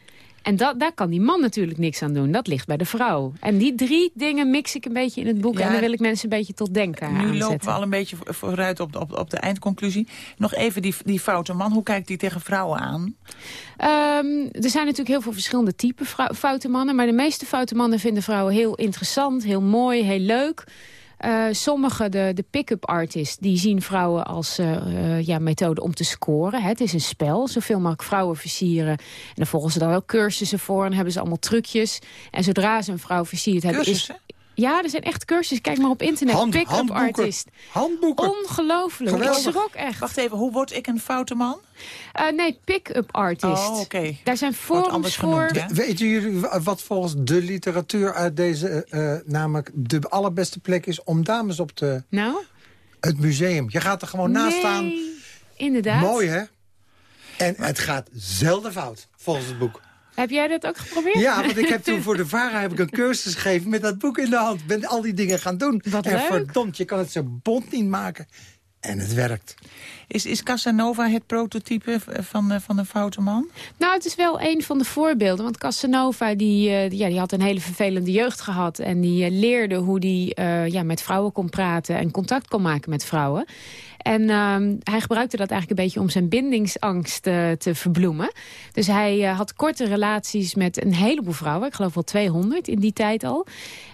En dat, daar kan die man natuurlijk niks aan doen. Dat ligt bij de vrouw. En die drie dingen mix ik een beetje in het boek. Ja, en dan wil ik mensen een beetje tot denken Nu aanzetten. lopen we al een beetje vooruit op de, op, op de eindconclusie. Nog even die, die foute man. Hoe kijkt die tegen vrouwen aan? Um, er zijn natuurlijk heel veel verschillende typen foute mannen. Maar de meeste foute mannen vinden vrouwen heel interessant, heel mooi, heel leuk. Uh, sommige, de, de pick-up artists, die zien vrouwen als uh, uh, ja, methode om te scoren. Hè. Het is een spel, zoveel mogelijk vrouwen versieren. En dan volgen ze dan wel cursussen voor en hebben ze allemaal trucjes. En zodra ze een vrouw versierd hebben... Is, ja, er zijn echt cursussen. Kijk maar op internet. Hand, Pick-up artist. Handboeken. Ongelooflijk. Geweldig. Ik schrok echt. Wacht even, hoe word ik een foute man? Uh, nee, pick-up artist. Oh, okay. Daar zijn forums voor. Genoemd, Weten jullie wat volgens de literatuur uit deze... Uh, namelijk de allerbeste plek is om dames op te... Nou? Het museum. Je gaat er gewoon nee, naast staan. inderdaad. Mooi, hè? En het gaat zelden fout, volgens het boek. Heb jij dat ook geprobeerd? Ja, want ik heb toen voor de VARA heb ik een cursus gegeven met dat boek in de hand. Ben al die dingen gaan doen. Wat en leuk. verdomd, je kan het zo bond niet maken. En het werkt. Is, is Casanova het prototype van, van een foute man? Nou, het is wel een van de voorbeelden. Want Casanova die, uh, ja, die had een hele vervelende jeugd gehad. En die uh, leerde hoe hij uh, ja, met vrouwen kon praten en contact kon maken met vrouwen. En ehm, hij gebruikte dat eigenlijk een beetje om zijn bindingsangst uh, te verbloemen. Dus hij uh, had korte relaties met een heleboel vrouwen. Ik geloof wel 200 in die tijd al.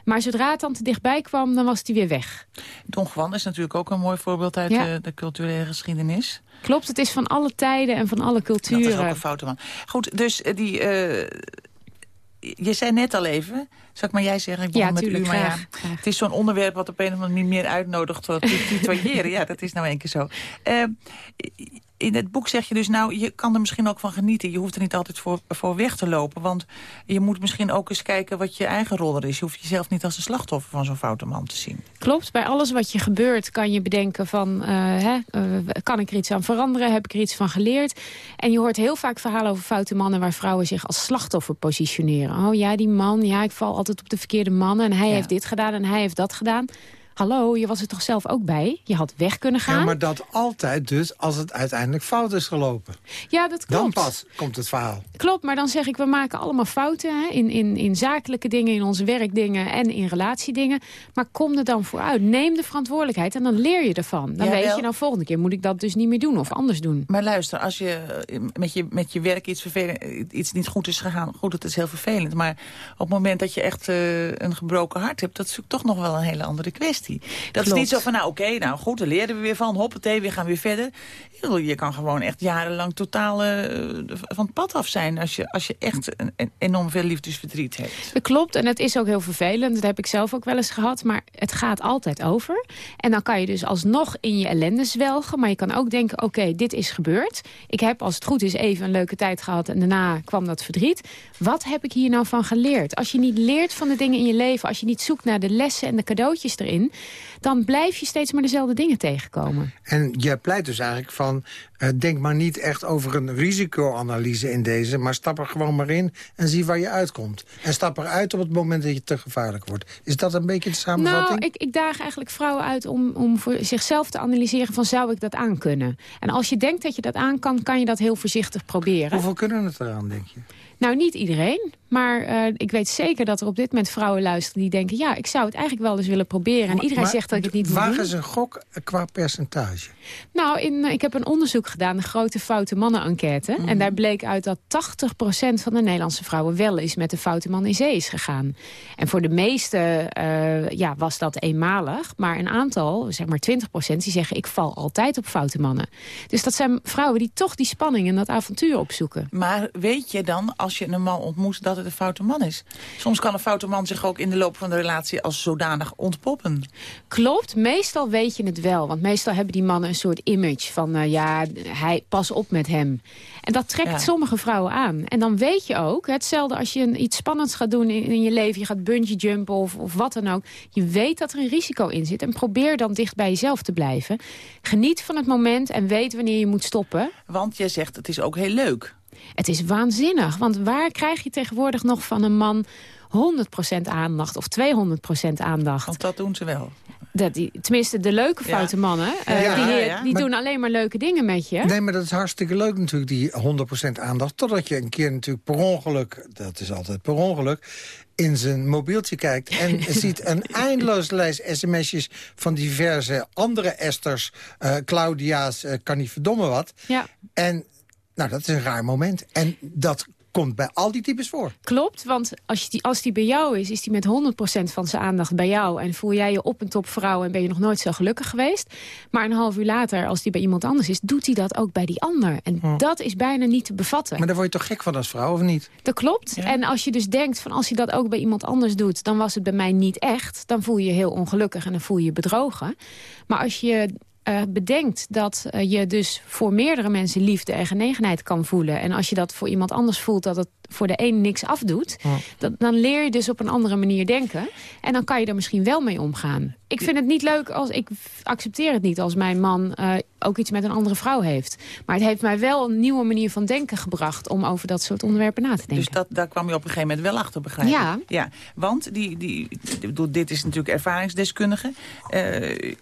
Maar zodra het dan te dichtbij kwam, dan was hij weer weg. Don Juan is natuurlijk ook een mooi voorbeeld uit ja. de, de culturele geschiedenis. Klopt, het is van alle tijden en van alle culturen. Dat is ook een foute man. Goed, dus die... Je zei net al even, zal ik maar jij zeggen? Ik ja, met tuurlijk, u, maar ja, Het is zo'n onderwerp wat op een of andere manier meer uitnodigt tot tutoyeren. ja, dat is nou een keer zo. Uh, in het boek zeg je dus, nou, je kan er misschien ook van genieten. Je hoeft er niet altijd voor, voor weg te lopen. Want je moet misschien ook eens kijken wat je eigen rol er is. Je hoeft jezelf niet als een slachtoffer van zo'n foute man te zien. Klopt, bij alles wat je gebeurt kan je bedenken van... Uh, hè, uh, kan ik er iets aan veranderen? Heb ik er iets van geleerd? En je hoort heel vaak verhalen over foute mannen... waar vrouwen zich als slachtoffer positioneren. Oh ja, die man, ja, ik val altijd op de verkeerde mannen... en hij ja. heeft dit gedaan en hij heeft dat gedaan... Hallo, je was er toch zelf ook bij? Je had weg kunnen gaan. Ja, maar dat altijd dus als het uiteindelijk fout is gelopen. Ja, dat klopt. Dan pas komt het verhaal. Klopt, maar dan zeg ik, we maken allemaal fouten. Hè? In, in, in zakelijke dingen, in onze werkdingen en in relatiedingen. Maar kom er dan vooruit. Neem de verantwoordelijkheid en dan leer je ervan. Dan ja, weet wel. je, nou volgende keer moet ik dat dus niet meer doen of anders doen. Maar luister, als je met je, met je werk iets, vervelend, iets niet goed is gegaan... goed, het is heel vervelend. Maar op het moment dat je echt uh, een gebroken hart hebt... dat is toch nog wel een hele andere kwestie. Dat Klopt. is niet zo van, nou oké, okay, nou goed, daar leren we weer van. Hoppatee, we gaan weer verder. Je kan gewoon echt jarenlang totaal uh, van het pad af zijn... als je, als je echt een, enorm veel liefdesverdriet hebt. Dat klopt, en het is ook heel vervelend. Dat heb ik zelf ook wel eens gehad. Maar het gaat altijd over. En dan kan je dus alsnog in je ellende zwelgen. Maar je kan ook denken, oké, dit is gebeurd. Ik heb, als het goed is, even een leuke tijd gehad... en daarna kwam dat verdriet. Wat heb ik hier nou van geleerd? Als je niet leert van de dingen in je leven... als je niet zoekt naar de lessen en de cadeautjes erin dan blijf je steeds maar dezelfde dingen tegenkomen. En jij pleit dus eigenlijk van... Uh, denk maar niet echt over een risicoanalyse in deze... maar stap er gewoon maar in en zie waar je uitkomt. En stap eruit op het moment dat je te gevaarlijk wordt. Is dat een beetje de samenvatting? Nou, ik, ik daag eigenlijk vrouwen uit om, om voor zichzelf te analyseren... van zou ik dat aankunnen? En als je denkt dat je dat aan kan, kan je dat heel voorzichtig proberen. Hoeveel kunnen het eraan, denk je? Nou, niet iedereen. Maar uh, ik weet zeker dat er op dit moment vrouwen luisteren die denken... ja, ik zou het eigenlijk wel eens willen proberen. En iedereen maar, zegt dat ik het niet moet waar doen. is een gok qua percentage? Nou, in, uh, ik heb een onderzoek gedaan, de grote foute mannen-enquête. Mm -hmm. En daar bleek uit dat 80% van de Nederlandse vrouwen... wel eens met de foute man in zee is gegaan. En voor de meeste uh, ja, was dat eenmalig. Maar een aantal, zeg maar 20%, die zeggen... ik val altijd op foute mannen. Dus dat zijn vrouwen die toch die spanning en dat avontuur opzoeken. Maar weet je dan, als je een man ontmoet... dat het een foute man is? Soms kan een foute man zich ook in de loop van de relatie... als zodanig ontpoppen. Klopt, meestal weet je het wel. Want meestal hebben die mannen een soort image van... Uh, ja, hij, pas op met hem. En dat trekt ja. sommige vrouwen aan. En dan weet je ook, hetzelfde als je een, iets spannends gaat doen in, in je leven... je gaat bungee jumpen of, of wat dan ook... je weet dat er een risico in zit. En probeer dan dicht bij jezelf te blijven. Geniet van het moment en weet wanneer je moet stoppen. Want jij zegt, het is ook heel leuk. Het is waanzinnig, want waar krijg je tegenwoordig nog van een man 100% aandacht of 200% aandacht? Want dat doen ze wel. Dat die, tenminste, de leuke foute ja. mannen, uh, ja, die, ja, die maar, doen alleen maar leuke dingen met je. Nee, maar dat is hartstikke leuk natuurlijk, die 100% aandacht. Totdat je een keer natuurlijk per ongeluk, dat is altijd per ongeluk in zijn mobieltje kijkt en ziet een eindeloos lijst sms'jes van diverse andere Esters, uh, Claudia's, uh, kan niet verdommen wat. Ja. En nou, dat is een raar moment. En dat komt bij al die types voor. Klopt, want als, die, als die bij jou is, is die met 100% van zijn aandacht bij jou. En voel jij je op een top vrouw en ben je nog nooit zo gelukkig geweest. Maar een half uur later, als die bij iemand anders is, doet hij dat ook bij die ander. En hm. dat is bijna niet te bevatten. Maar daar word je toch gek van als vrouw, of niet? Dat klopt. Ja. En als je dus denkt, van als hij dat ook bij iemand anders doet, dan was het bij mij niet echt. Dan voel je je heel ongelukkig en dan voel je je bedrogen. Maar als je uh, bedenkt dat uh, je dus voor meerdere mensen liefde en genegenheid kan voelen. En als je dat voor iemand anders voelt dat het voor de een niks afdoet... Ja. Dat, dan leer je dus op een andere manier denken. En dan kan je er misschien wel mee omgaan. Ik vind het niet leuk als ik accepteer het niet als mijn man uh, ook iets met een andere vrouw heeft. Maar het heeft mij wel een nieuwe manier van denken gebracht om over dat soort onderwerpen na te denken. Dus dat, daar kwam je op een gegeven moment wel achter, begrijp ik? Ja. ja. Want die, die, dit is natuurlijk ervaringsdeskundige. Uh,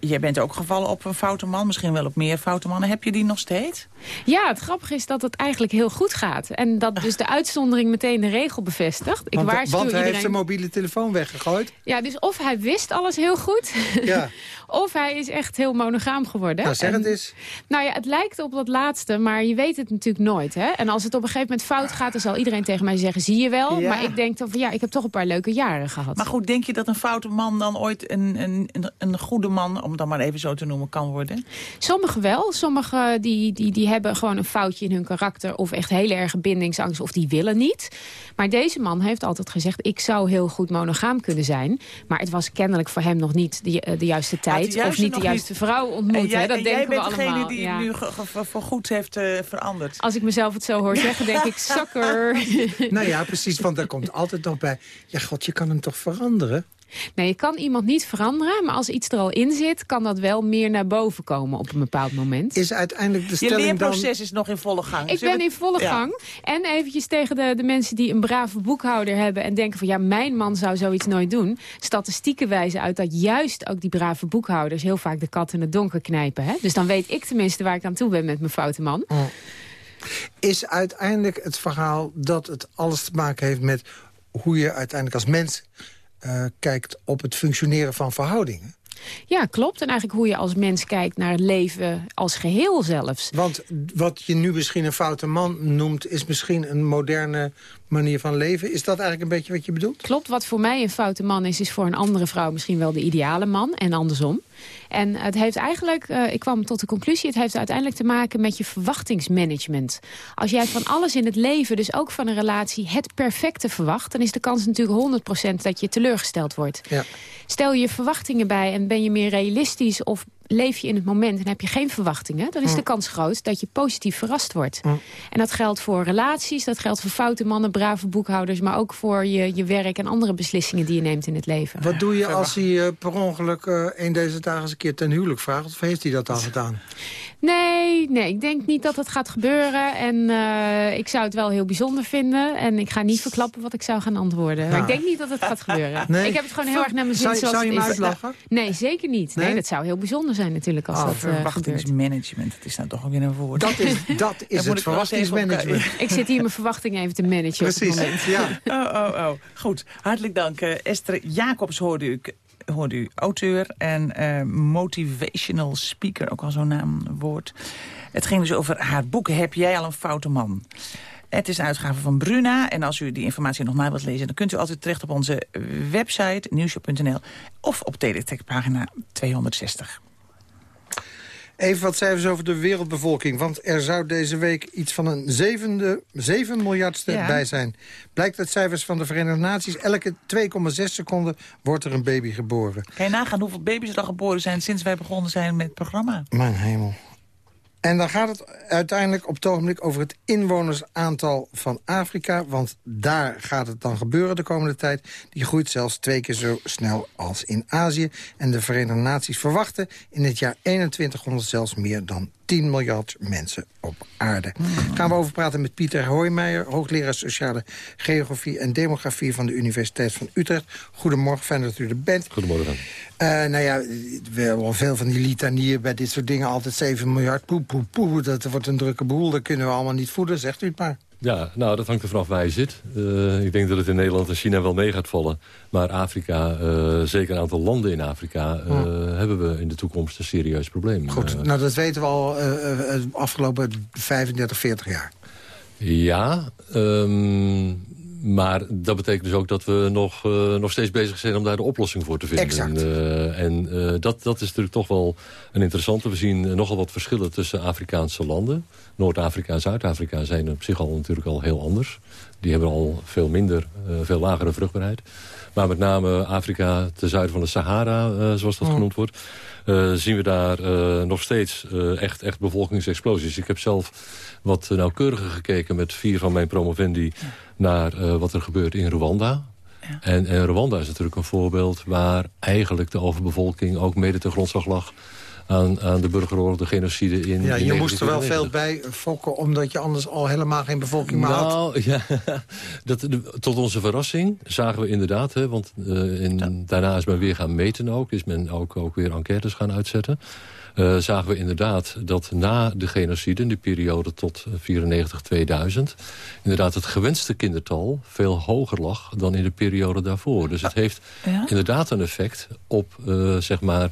jij bent ook gevallen op een foute man, misschien wel op meer foute mannen. Heb je die nog steeds? Ja, het grappige is dat het eigenlijk heel goed gaat. En dat dus de uitzondering meteen de regel bevestigt. Ik want, waarschuw want hij iedereen... heeft zijn mobiele telefoon weggegooid. Ja, dus of hij wist alles heel goed... Ja. of hij is echt heel monogaam geworden. Nou, zeg En- het eens. Nou ja, het lijkt op dat laatste, maar je weet het natuurlijk nooit. Hè? En als het op een gegeven moment fout gaat, dan zal iedereen tegen mij zeggen... zie je wel, Ja. maar ik denk dan van ja, ik heb toch een paar leuke jaren gehad. Maar goed, denk je dat een foute man dan ooit een, een, een, een goede man... om het dan maar even zo te noemen, kan worden? Sommigen wel. Sommigen die, die, die hebben gewoon een foutje in hun karakter... of echt hele erge bindingsangst, of die willen niet. Maar deze man heeft altijd gezegd... ik zou heel goed monogaam kunnen zijn. Maar het was kennelijk voor hem nog niet de, eh, de juiste tijd... of niet de juiste niet. vrouw ontmoet. en jij, hè? Dat en jij denken bent we degene allemaal. die ja. het nu voor goed heeft eh, veranderd. Als ik mezelf het zo hoor zeggen, denk ik... zakker. Nou ja, precies, want daar komt altijd nog bij... ja, god, je kan hem toch veranderen? Nee, je kan iemand niet veranderen, maar als iets er al in zit... kan dat wel meer naar boven komen op een bepaald moment. Is uiteindelijk de Je stelling dan... leerproces is nog in volle gang. Ik Zullen ben in volle Ja. gang. En eventjes tegen de, de mensen die een brave boekhouder hebben... en denken van ja, mijn man zou zoiets nooit doen. Statistieken wijzen uit dat juist ook die brave boekhouders... heel vaak de kat in het donker knijpen. Hè? Dus dan weet ik tenminste waar ik aan toe ben met mijn foute man. is uiteindelijk het verhaal dat het alles te maken heeft met... hoe je uiteindelijk als mens eh, kijkt op het functioneren van verhoudingen. Ja, klopt. En eigenlijk hoe je als mens kijkt naar het leven als geheel zelfs. Want wat je nu misschien een foute man noemt... is misschien een moderne manier van leven. Is dat eigenlijk een beetje wat je bedoelt? Klopt, wat voor mij een foute man is... is voor een andere vrouw misschien wel de ideale man en andersom. En het heeft eigenlijk, eh, ik kwam tot de conclusie... het heeft uiteindelijk te maken met je verwachtingsmanagement. Als jij van alles in het leven, dus ook van een relatie... het perfecte verwacht, dan is de kans natuurlijk 100% dat je teleurgesteld wordt. Ja. Stel je verwachtingen bij en ben je meer realistisch... of leef je in het moment en heb je geen verwachtingen... dan is de kans groot dat je positief verrast wordt. En dat geldt voor relaties, dat geldt voor foute mannen, brave boekhouders... maar ook voor je, je werk en andere beslissingen die je neemt in het leven. Wat doe je als hij eh, per ongeluk eh, een deze dagen eens een keer ten huwelijk vraagt? Of heeft hij dat al gedaan? Nee, nee, ik denk niet dat het gaat gebeuren. En eh, ik zou het wel heel bijzonder vinden. En ik ga niet verklappen wat ik zou gaan antwoorden. Maar ik denk niet dat het gaat gebeuren. Nee. Ik heb het gewoon heel erg naar mijn zin Zou, zoals zou je het hem is. uitlachen? Nee, zeker niet. Nee, Nee? dat zou heel bijzonder zijn natuurlijk als Oh, dat eh, verwachtingsmanagement, dat is nou toch ook weer een woord. Dat is, dat is het verwachtingsmanagement. Ik zit hier mijn verwachtingen even te managen op het Precies, moment. ja. Oh, oh, oh. Goed, hartelijk dank. Eh, Esther Jacobs hoorde u, hoorde u auteur en eh, motivational speaker, ook al zo'n naamwoord. Het ging dus over haar boek Heb jij al een foute man? Het is een uitgave van Bruna. En als u die informatie nog na wilt lezen... dan kunt u altijd terecht op onze website nieuwshow.nl... of op teletextpagina 260. Even wat cijfers over de wereldbevolking. Want er zou deze week iets van een zevende, 7 miljardste Ja. bij zijn. Blijkt uit cijfers van de Verenigde Naties. Elke 2,6 seconden wordt er een baby geboren. Kan je nagaan hoeveel baby's er al geboren zijn... sinds wij begonnen zijn met het programma? Mijn hemel. En dan gaat het uiteindelijk op het ogenblik over het inwonersaantal van Afrika. Want daar gaat het dan gebeuren de komende tijd. Die groeit zelfs twee keer zo snel als in Azië. En de Verenigde Naties verwachten in het jaar 2100 zelfs meer dan 10 miljard mensen op aarde. Gaan we over praten met Pieter Hoijmeijer, hoogleraar sociale geografie en demografie van de Universiteit van Utrecht. Goedemorgen, fijn dat u er bent. Goedemorgen. Eh, nou ja, we hebben al veel van die litanieën bij dit soort dingen. Altijd 7 miljard, poe, poe, poe. Dat wordt een drukke boel, dat kunnen we allemaal niet voeden, zegt u het maar. Ja, nou, dat hangt er vanaf waar je zit. Eh, ik denk dat het in Nederland en China wel mee gaat vallen. Maar Afrika, eh, zeker een aantal landen in Afrika... eh, hebben we in de toekomst een serieus probleem. Goed, nou dat weten we al de afgelopen 35, 40 jaar. ja, ehm, maar dat betekent dus ook dat we nog, nog steeds bezig zijn... om daar de oplossing voor te vinden. Exact. En dat, dat is natuurlijk toch wel een interessante. We zien nogal wat verschillen tussen Afrikaanse landen. Noord-Afrika en Zuid-Afrika zijn op zich al natuurlijk al heel anders. Die hebben al veel minder, eh, veel lagere vruchtbaarheid. Maar met name Afrika ten zuiden van de Sahara, eh, zoals dat genoemd wordt... eh, zien we daar nog steeds echt, echt bevolkingsexplosies. Ik heb zelf wat nauwkeuriger gekeken met vier van mijn promovendi... naar wat er gebeurt in Rwanda. En, en Rwanda is natuurlijk een voorbeeld waar eigenlijk de overbevolking... ook mede ten grondslag lag aan, aan de burgeroorlog, de genocide in Ja, in je moest er wel 1994. veel bij fokken... omdat je anders al helemaal geen bevolking meer had. Nou, ja, dat, tot onze verrassing zagen we inderdaad... Hè, want eh, in, daarna is men weer gaan meten ook. Is men ook, ook weer enquêtes gaan uitzetten. zagen we inderdaad dat na de genocide... in de periode tot 94-2000... inderdaad het gewenste kindertal veel hoger lag dan in de periode daarvoor. Dus het heeft inderdaad een effect op, zeg maar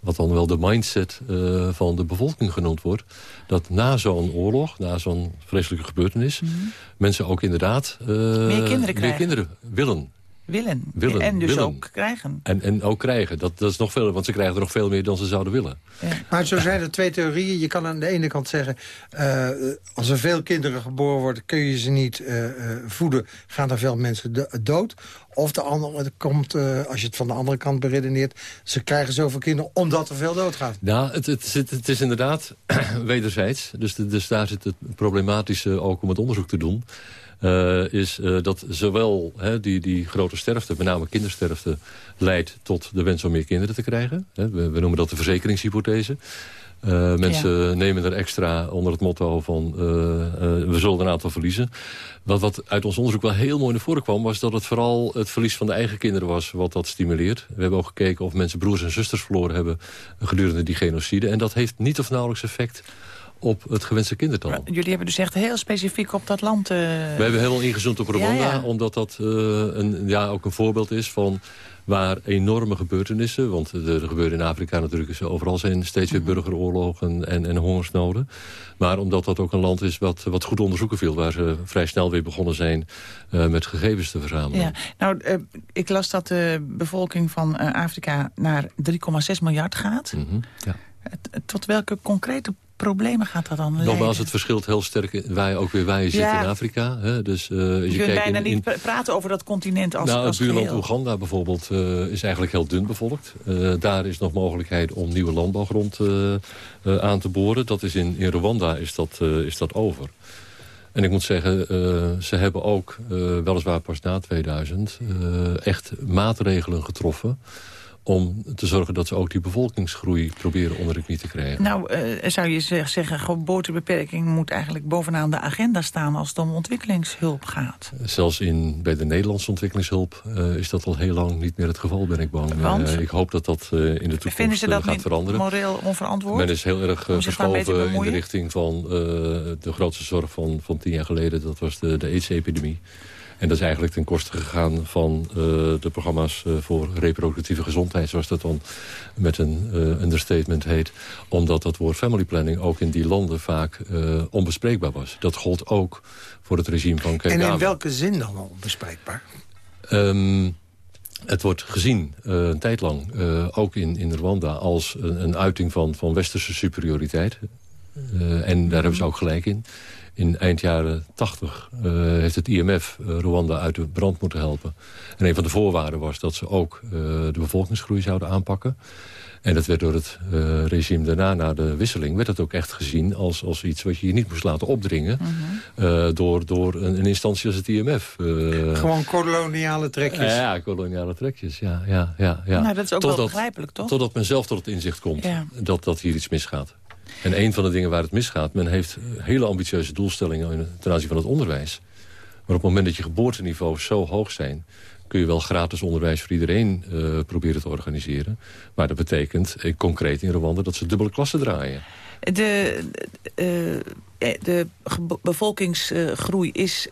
wat dan wel de mindset uh, van de bevolking genoemd wordt... dat na zo'n oorlog, na zo'n vreselijke gebeurtenis... Mhm. mensen ook inderdaad uh, meer, kinderen, meer kinderen willen. Willen. willen. En dus ook krijgen. En, en ook krijgen. Dat, dat is nog veel, want ze krijgen er nog veel meer dan ze zouden willen. Ja. Maar zo zijn er twee theorieën. Je kan aan de ene kant zeggen... Uh, als er veel kinderen geboren worden... kun je ze niet uh, voeden, gaan er veel mensen dood. Of de andere komt, uh, als je het van de andere kant beredeneert... ze krijgen zoveel kinderen omdat er veel doodgaat. Nou, het, het, het, het is inderdaad wederzijds. Dus, dus daar zit het problematische ook om het onderzoek te doen. Uh, is uh, dat zowel hè, die, die grote sterfte, met name kindersterfte... leidt tot de wens om meer kinderen te krijgen. Hè. We, we, noemen dat de verzekeringshypothese. Uh, mensen nemen er extra onder het motto van... we zullen een aantal verliezen. Wat, wat uit ons onderzoek wel heel mooi naar voren kwam... was dat het vooral het verlies van de eigen kinderen was wat dat stimuleert. We hebben ook gekeken of mensen broers en zusters verloren hebben... gedurende die genocide. En dat heeft niet of nauwelijks effect op het gewenste kindertal. Maar jullie hebben dus echt heel specifiek op dat land... Uh... We hebben helemaal ingezoomd op Rwanda, omdat dat uh, een, ja, ook een voorbeeld is van waar enorme gebeurtenissen... want er gebeurt in Afrika natuurlijk overal zijn steeds weer mhm. burgeroorlogen en, en hongersnoden. Maar omdat dat ook een land is wat, wat goed onderzoeken viel... waar ze vrij snel weer begonnen zijn uh, met gegevens te verzamelen. Ja. Nou, uh, ik las dat de bevolking van Afrika naar 3,6 miljard gaat. Mm -hmm. ja. Tot welke concrete problemen gaat dat dan leiden? Nogmaals, het verschilt heel sterk wij, ook weer wij zitten in Afrika. Hè? Dus, uh, je, je kunt bijna niet praten over dat continent als Nou, het buurland Oeganda bijvoorbeeld uh, is eigenlijk heel dun bevolkt. Uh, daar is nog mogelijkheid om nieuwe landbouwgrond aan te boren. Dat is in, in Rwanda is dat, is dat over. En ik moet zeggen, ze hebben ook, weliswaar pas na 2000... echt maatregelen getroffen om te zorgen dat ze ook die bevolkingsgroei proberen onder de knie te krijgen. Nou, uh, zou je zeggen, geboortebeperking moet eigenlijk bovenaan de agenda staan als het om ontwikkelingshulp gaat. Zelfs in, bij de Nederlandse ontwikkelingshulp uh, is dat al heel lang niet meer het geval, ben ik bang. Uh, ik hoop dat dat in de toekomst Vinden ze dat gaat veranderen. moreel onverantwoord? Men is heel erg verschoven in de richting van de grootste zorg van, van tien jaar geleden. Dat was de, de AIDS-epidemie. En dat is eigenlijk ten koste gegaan van uh, de programma's uh, voor reproductieve gezondheid... zoals dat dan met een uh, understatement heet. Omdat dat woord family planning ook in die landen vaak onbespreekbaar was. Dat gold ook voor het regime van Kagame. En in welke zin dan onbespreekbaar? Um, het wordt gezien, een tijd lang, ook in, in Rwanda... als een, een uiting van, van westerse superioriteit. Uh, en daar hebben ze ook gelijk in. In eind jaren 80 uh, heeft het IMF uh, Rwanda uit de brand moeten helpen. En een van de voorwaarden was dat ze ook uh, de bevolkingsgroei zouden aanpakken. En dat werd door het regime daarna, na de wisseling... werd het ook echt gezien als, als iets wat je je niet moest laten opdringen... Mhm. door, door een, een, instantie als het IMF. Gewoon koloniale trekjes. ja, koloniale trekjes, ja. ja, ja, ja. Nou, dat is ook totdat, wel begrijpelijk, toch? Totdat men zelf tot het inzicht komt dat, dat hier iets misgaat. En een van de dingen waar het misgaat... men heeft hele ambitieuze doelstellingen ten aanzien van het onderwijs. Maar op het moment dat je geboorteniveaus zo hoog zijn... kun je wel gratis onderwijs voor iedereen uh, proberen te organiseren. Maar dat betekent eh, concreet in Rwanda dat ze dubbele klassen draaien. De, uh, de bevolkingsgroei is...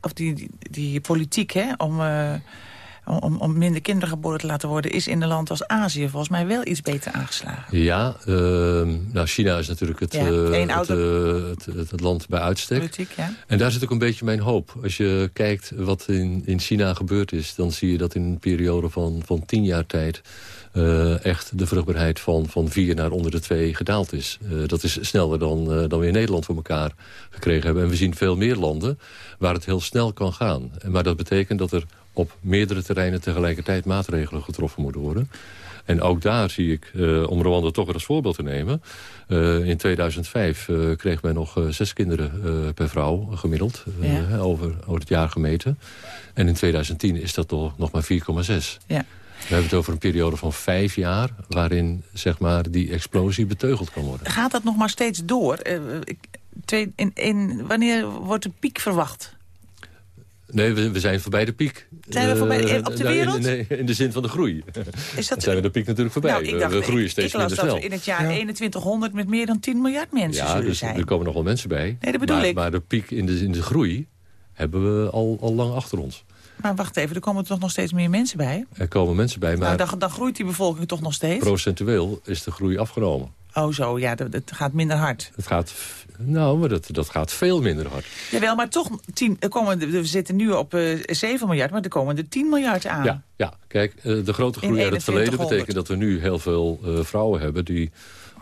of die, die, die, politiek, hè, om om, om minder kinderen geboren te laten worden... is in een land als Azië volgens mij wel iets beter aangeslagen. Ja, uh, nou China is natuurlijk het, ja, uh, het, het, het, land bij uitstek. Politiek, ja. En daar zit ook een beetje mijn hoop. Als je kijkt wat in, in China gebeurd is... dan zie je dat in een periode van, van tien jaar tijd... Uh, echt de vruchtbaarheid van, van vier naar onder de twee gedaald is. Uh, dat is sneller dan, uh, dan we in Nederland voor elkaar gekregen hebben. En we zien veel meer landen waar het heel snel kan gaan. Maar dat betekent dat er op meerdere terreinen tegelijkertijd maatregelen getroffen moeten worden. En ook daar zie ik, uh, om Rwanda toch weer als voorbeeld te nemen... Uh, in 2005 uh, kreeg men nog zes kinderen per vrouw gemiddeld, ja. over, over het jaar gemeten. En in 2010 is dat toch nog maar 4,6. Ja. We hebben het over een periode van vijf jaar... waarin zeg maar, die explosie beteugeld kan worden. Gaat dat nog maar steeds door? twee, in, in, wanneer wordt de piek verwacht? Nee, we, we zijn voorbij de piek. Zijn we voorbij Eh, op de nou, wereld? In, nee, in de zin van de groei. Is dat, Dan zijn we de piek natuurlijk voorbij. nou, ik We- dacht, we groeien ik- steeds ik las minder dat we in het jaar 2100 met meer dan 10 miljard mensen Ja, zullen dus zijn. er komen nog wel mensen bij. Nee, dat bedoel maar, ik. Maar de piek in de, in de groei hebben we al, al lang achter ons. Maar wacht even, er komen toch nog steeds meer mensen bij? Er komen mensen bij, maar Nou, dan, dan groeit die bevolking toch nog steeds? procentueel is de groei afgenomen. Oh zo, ja, dat gaat minder hard. Het gaat, nou, maar dat, dat gaat veel minder hard. Jawel, maar toch, 10, er komen, we zitten nu op eh 7 miljard, maar er komen er 10 miljard aan. Ja, ja, kijk, eh, de grote groei uit het verleden 2100. betekent dat we nu heel veel eh, vrouwen hebben... die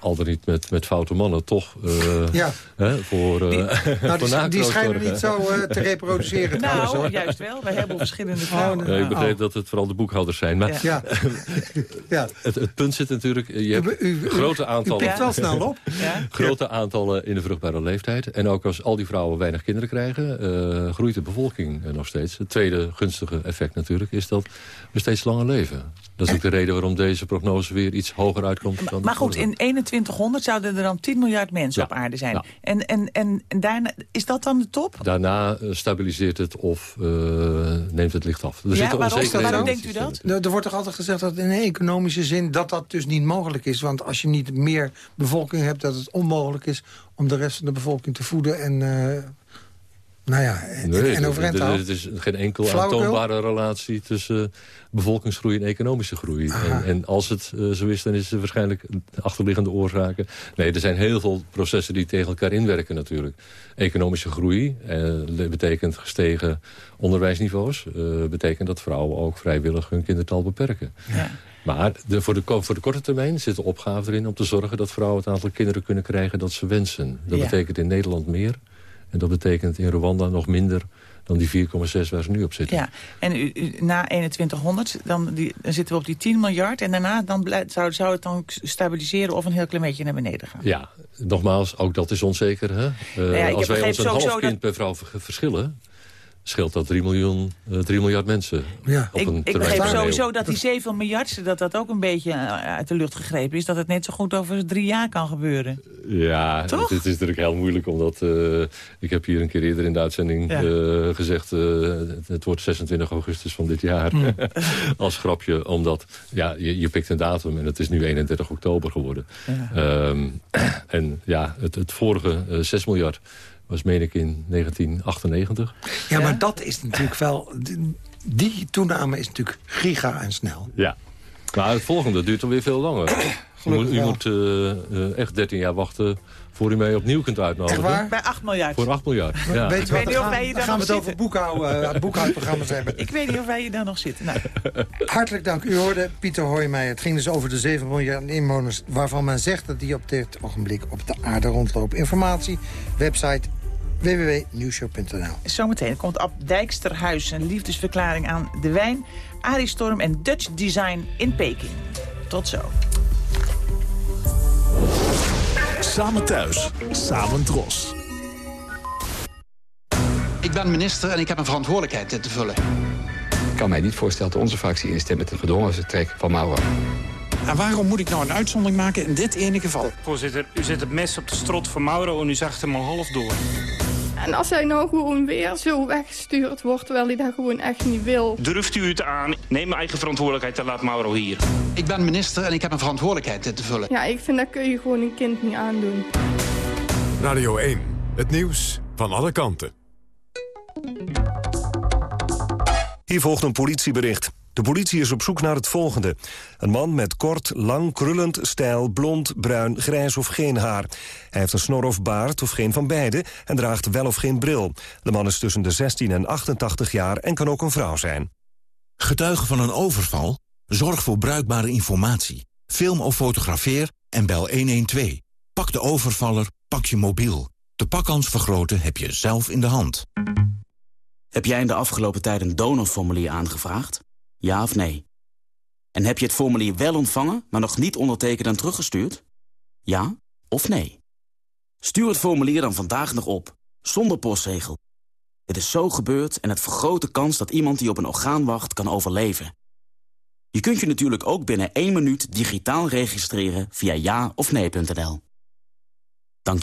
al dan niet met, met foute mannen toch eh, Ja. hè, voor, eh Nou, voor die, die schijnen zorgen. niet zo eh, te reproduceren trouwens. Nou, juist wel. Wij hebben verschillende vrouwen. Ja, ik begreep Oh. dat het vooral de boekhouders zijn. Maar Ja. Ja. het, het punt zit natuurlijk... Je hebt U- u- u- grote U aantallen... pikt wel snel op. Ja? Grote aantallen in de vruchtbare leeftijd. En ook als al die vrouwen weinig kinderen krijgen... eh, groeit de bevolking nog steeds. Het tweede gunstige effect natuurlijk is dat we steeds langer leven. Dat is ook de reden waarom deze prognose weer iets hoger uitkomt. dan Maar goed, in 2100 zouden er dan 10 miljard mensen Ja. op aarde zijn. Ja. En, en, en, en daarna, is dat dan de top? Daarna eh, stabiliseert het of eh, neemt het licht af. Er Ja, zitten waarom- waarom denkt u dat? Nou, Er wordt toch altijd gezegd dat in economische zin dat dat dus niet mogelijk is. Want als je niet meer bevolking hebt, dat het onmogelijk is om de rest van de bevolking te voeden en, eh, nou ja, en, Nee, en overeind te er- houden. er is geen enkel Flauwekul? aantoonbare relatie tussen bevolkingsgroei en economische groei. En, en als het eh, zo is, dan is er waarschijnlijk achterliggende oorzaken. Nee, er zijn heel veel processen die tegen elkaar inwerken natuurlijk. Economische groei eh, betekent gestegen onderwijsniveaus. eh, betekent dat vrouwen ook vrijwillig hun kindertal beperken. Ja. Maar de, voor, de, ko- voor de korte termijn zit de opgave erin om te zorgen dat vrouwen het aantal kinderen kunnen krijgen dat ze wensen. Dat Ja. betekent in Nederland meer. En dat betekent in Rwanda nog minder dan die 4,6 waar ze nu op zitten. Ja, en u, u- na 2100 dan, die, dan zitten we op die 10 miljard. En daarna dan zou, zou het dan stabiliseren of een heel klein beetje naar beneden gaan. Ja, nogmaals, ook dat is onzeker. Hè? Eh, Nou ja, ik als wij ons een half kind dat- per vrouw ver- verschillen... scheelt dat 3, miljoen, eh 3 miljard mensen Ja. op Ik, een ik termijn van een sowieso dat die 7 miljard, dat dat ook een beetje eh, uit de lucht gegrepen is. Dat het net zo goed over drie jaar kan gebeuren. Ja, het, Toch? het is natuurlijk heel moeilijk, omdat... eh, ik heb hier een keer eerder in de uitzending Ja. eh, gezegd... eh, het, het wordt 26 augustus van dit jaar. Hmm. Als grapje, omdat ja, je, je pikt een datum en het is nu 31 oktober geworden. Ja. Ehm, en ja, het, het vorige eh, 6 miljard was, meen ik, in 1998. Ja, maar dat is natuurlijk wel... Die toename is natuurlijk giga en snel. Ja. Maar het volgende duurt alweer veel langer. U moet, u moet eh, eh, echt 13 jaar wachten voor u mij opnieuw kunt uitnodigen. Echt waar? Bij 8 miljard. Voor 8 miljard. Ja. Weet je weet wat, niet dan of wij gaan, hier dan dan gaan we het over boekhouden, uh, boekhoudprogramma's hebben. Ik weet niet of wij hier dan nog zitten. Nou, Hartelijk dank. U hoorde Pieter Hoijmeijer. Het ging dus over de 7 miljard inwoners... waarvan men zegt dat die op dit ogenblik op de aarde rondlopen. Informatie, website www.nieuwshow.nl. zometeen komt Ab Dijksterhuis een liefdesverklaring aan de wijn. Arie Storm en Dutch Design in Peking. Tot zo. Samen thuis, samen dros. Ik ben minister en ik heb een verantwoordelijkheid te vullen. Ik kan mij niet voorstellen dat onze fractie instemt met de gedwongen vertrek van Mauro. En waarom moet ik nou een uitzondering maken in dit ene geval? Voorzitter, u zet het mes op de strot van Mauro en u zag hem al half door. En als hij nou gewoon weer zo weggestuurd wordt, terwijl hij dat gewoon echt niet wil. Durft u het aan? Neem mijn eigen verantwoordelijkheid en laat Mauro hier. Ik ben minister en ik heb een verantwoordelijkheid in te vullen. Ja, ik vind dat kun je gewoon een kind niet aandoen. Radio 1, het nieuws van alle kanten. Hier volgt een politiebericht. De politie is op zoek naar het volgende. Een man met kort, lang, krullend, stijl, blond, bruin, grijs of geen haar. Hij heeft een snor of baard of geen van beide en draagt wel of geen bril. De man is tussen de 16 en 88 jaar en kan ook een vrouw zijn. Getuige van een overval? Zorg voor bruikbare informatie. Film of fotografeer en bel 112. Pak de overvaller, pak je mobiel. De pakkans vergroten heb je zelf in de hand. Heb jij in de afgelopen tijd een donorformulier aangevraagd? Ja of nee? En heb je het formulier wel ontvangen, maar nog niet ondertekend en teruggestuurd? Ja of nee? Stuur het formulier dan vandaag nog op, zonder postzegel. Dit is zo gebeurd en het vergroot de kans dat iemand die op een orgaan wacht kan overleven. Je kunt je natuurlijk ook binnen één minuut digitaal registreren via ja of nee.nl. Dank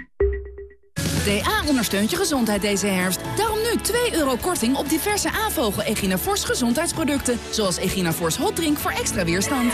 DA ondersteunt je gezondheid deze herfst. Daarom nu 2 euro korting op diverse Avogel Echinafors gezondheidsproducten. Zoals Echinafors Hot Drink voor extra weerstand.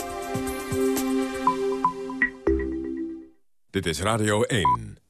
Dit is Radio 1.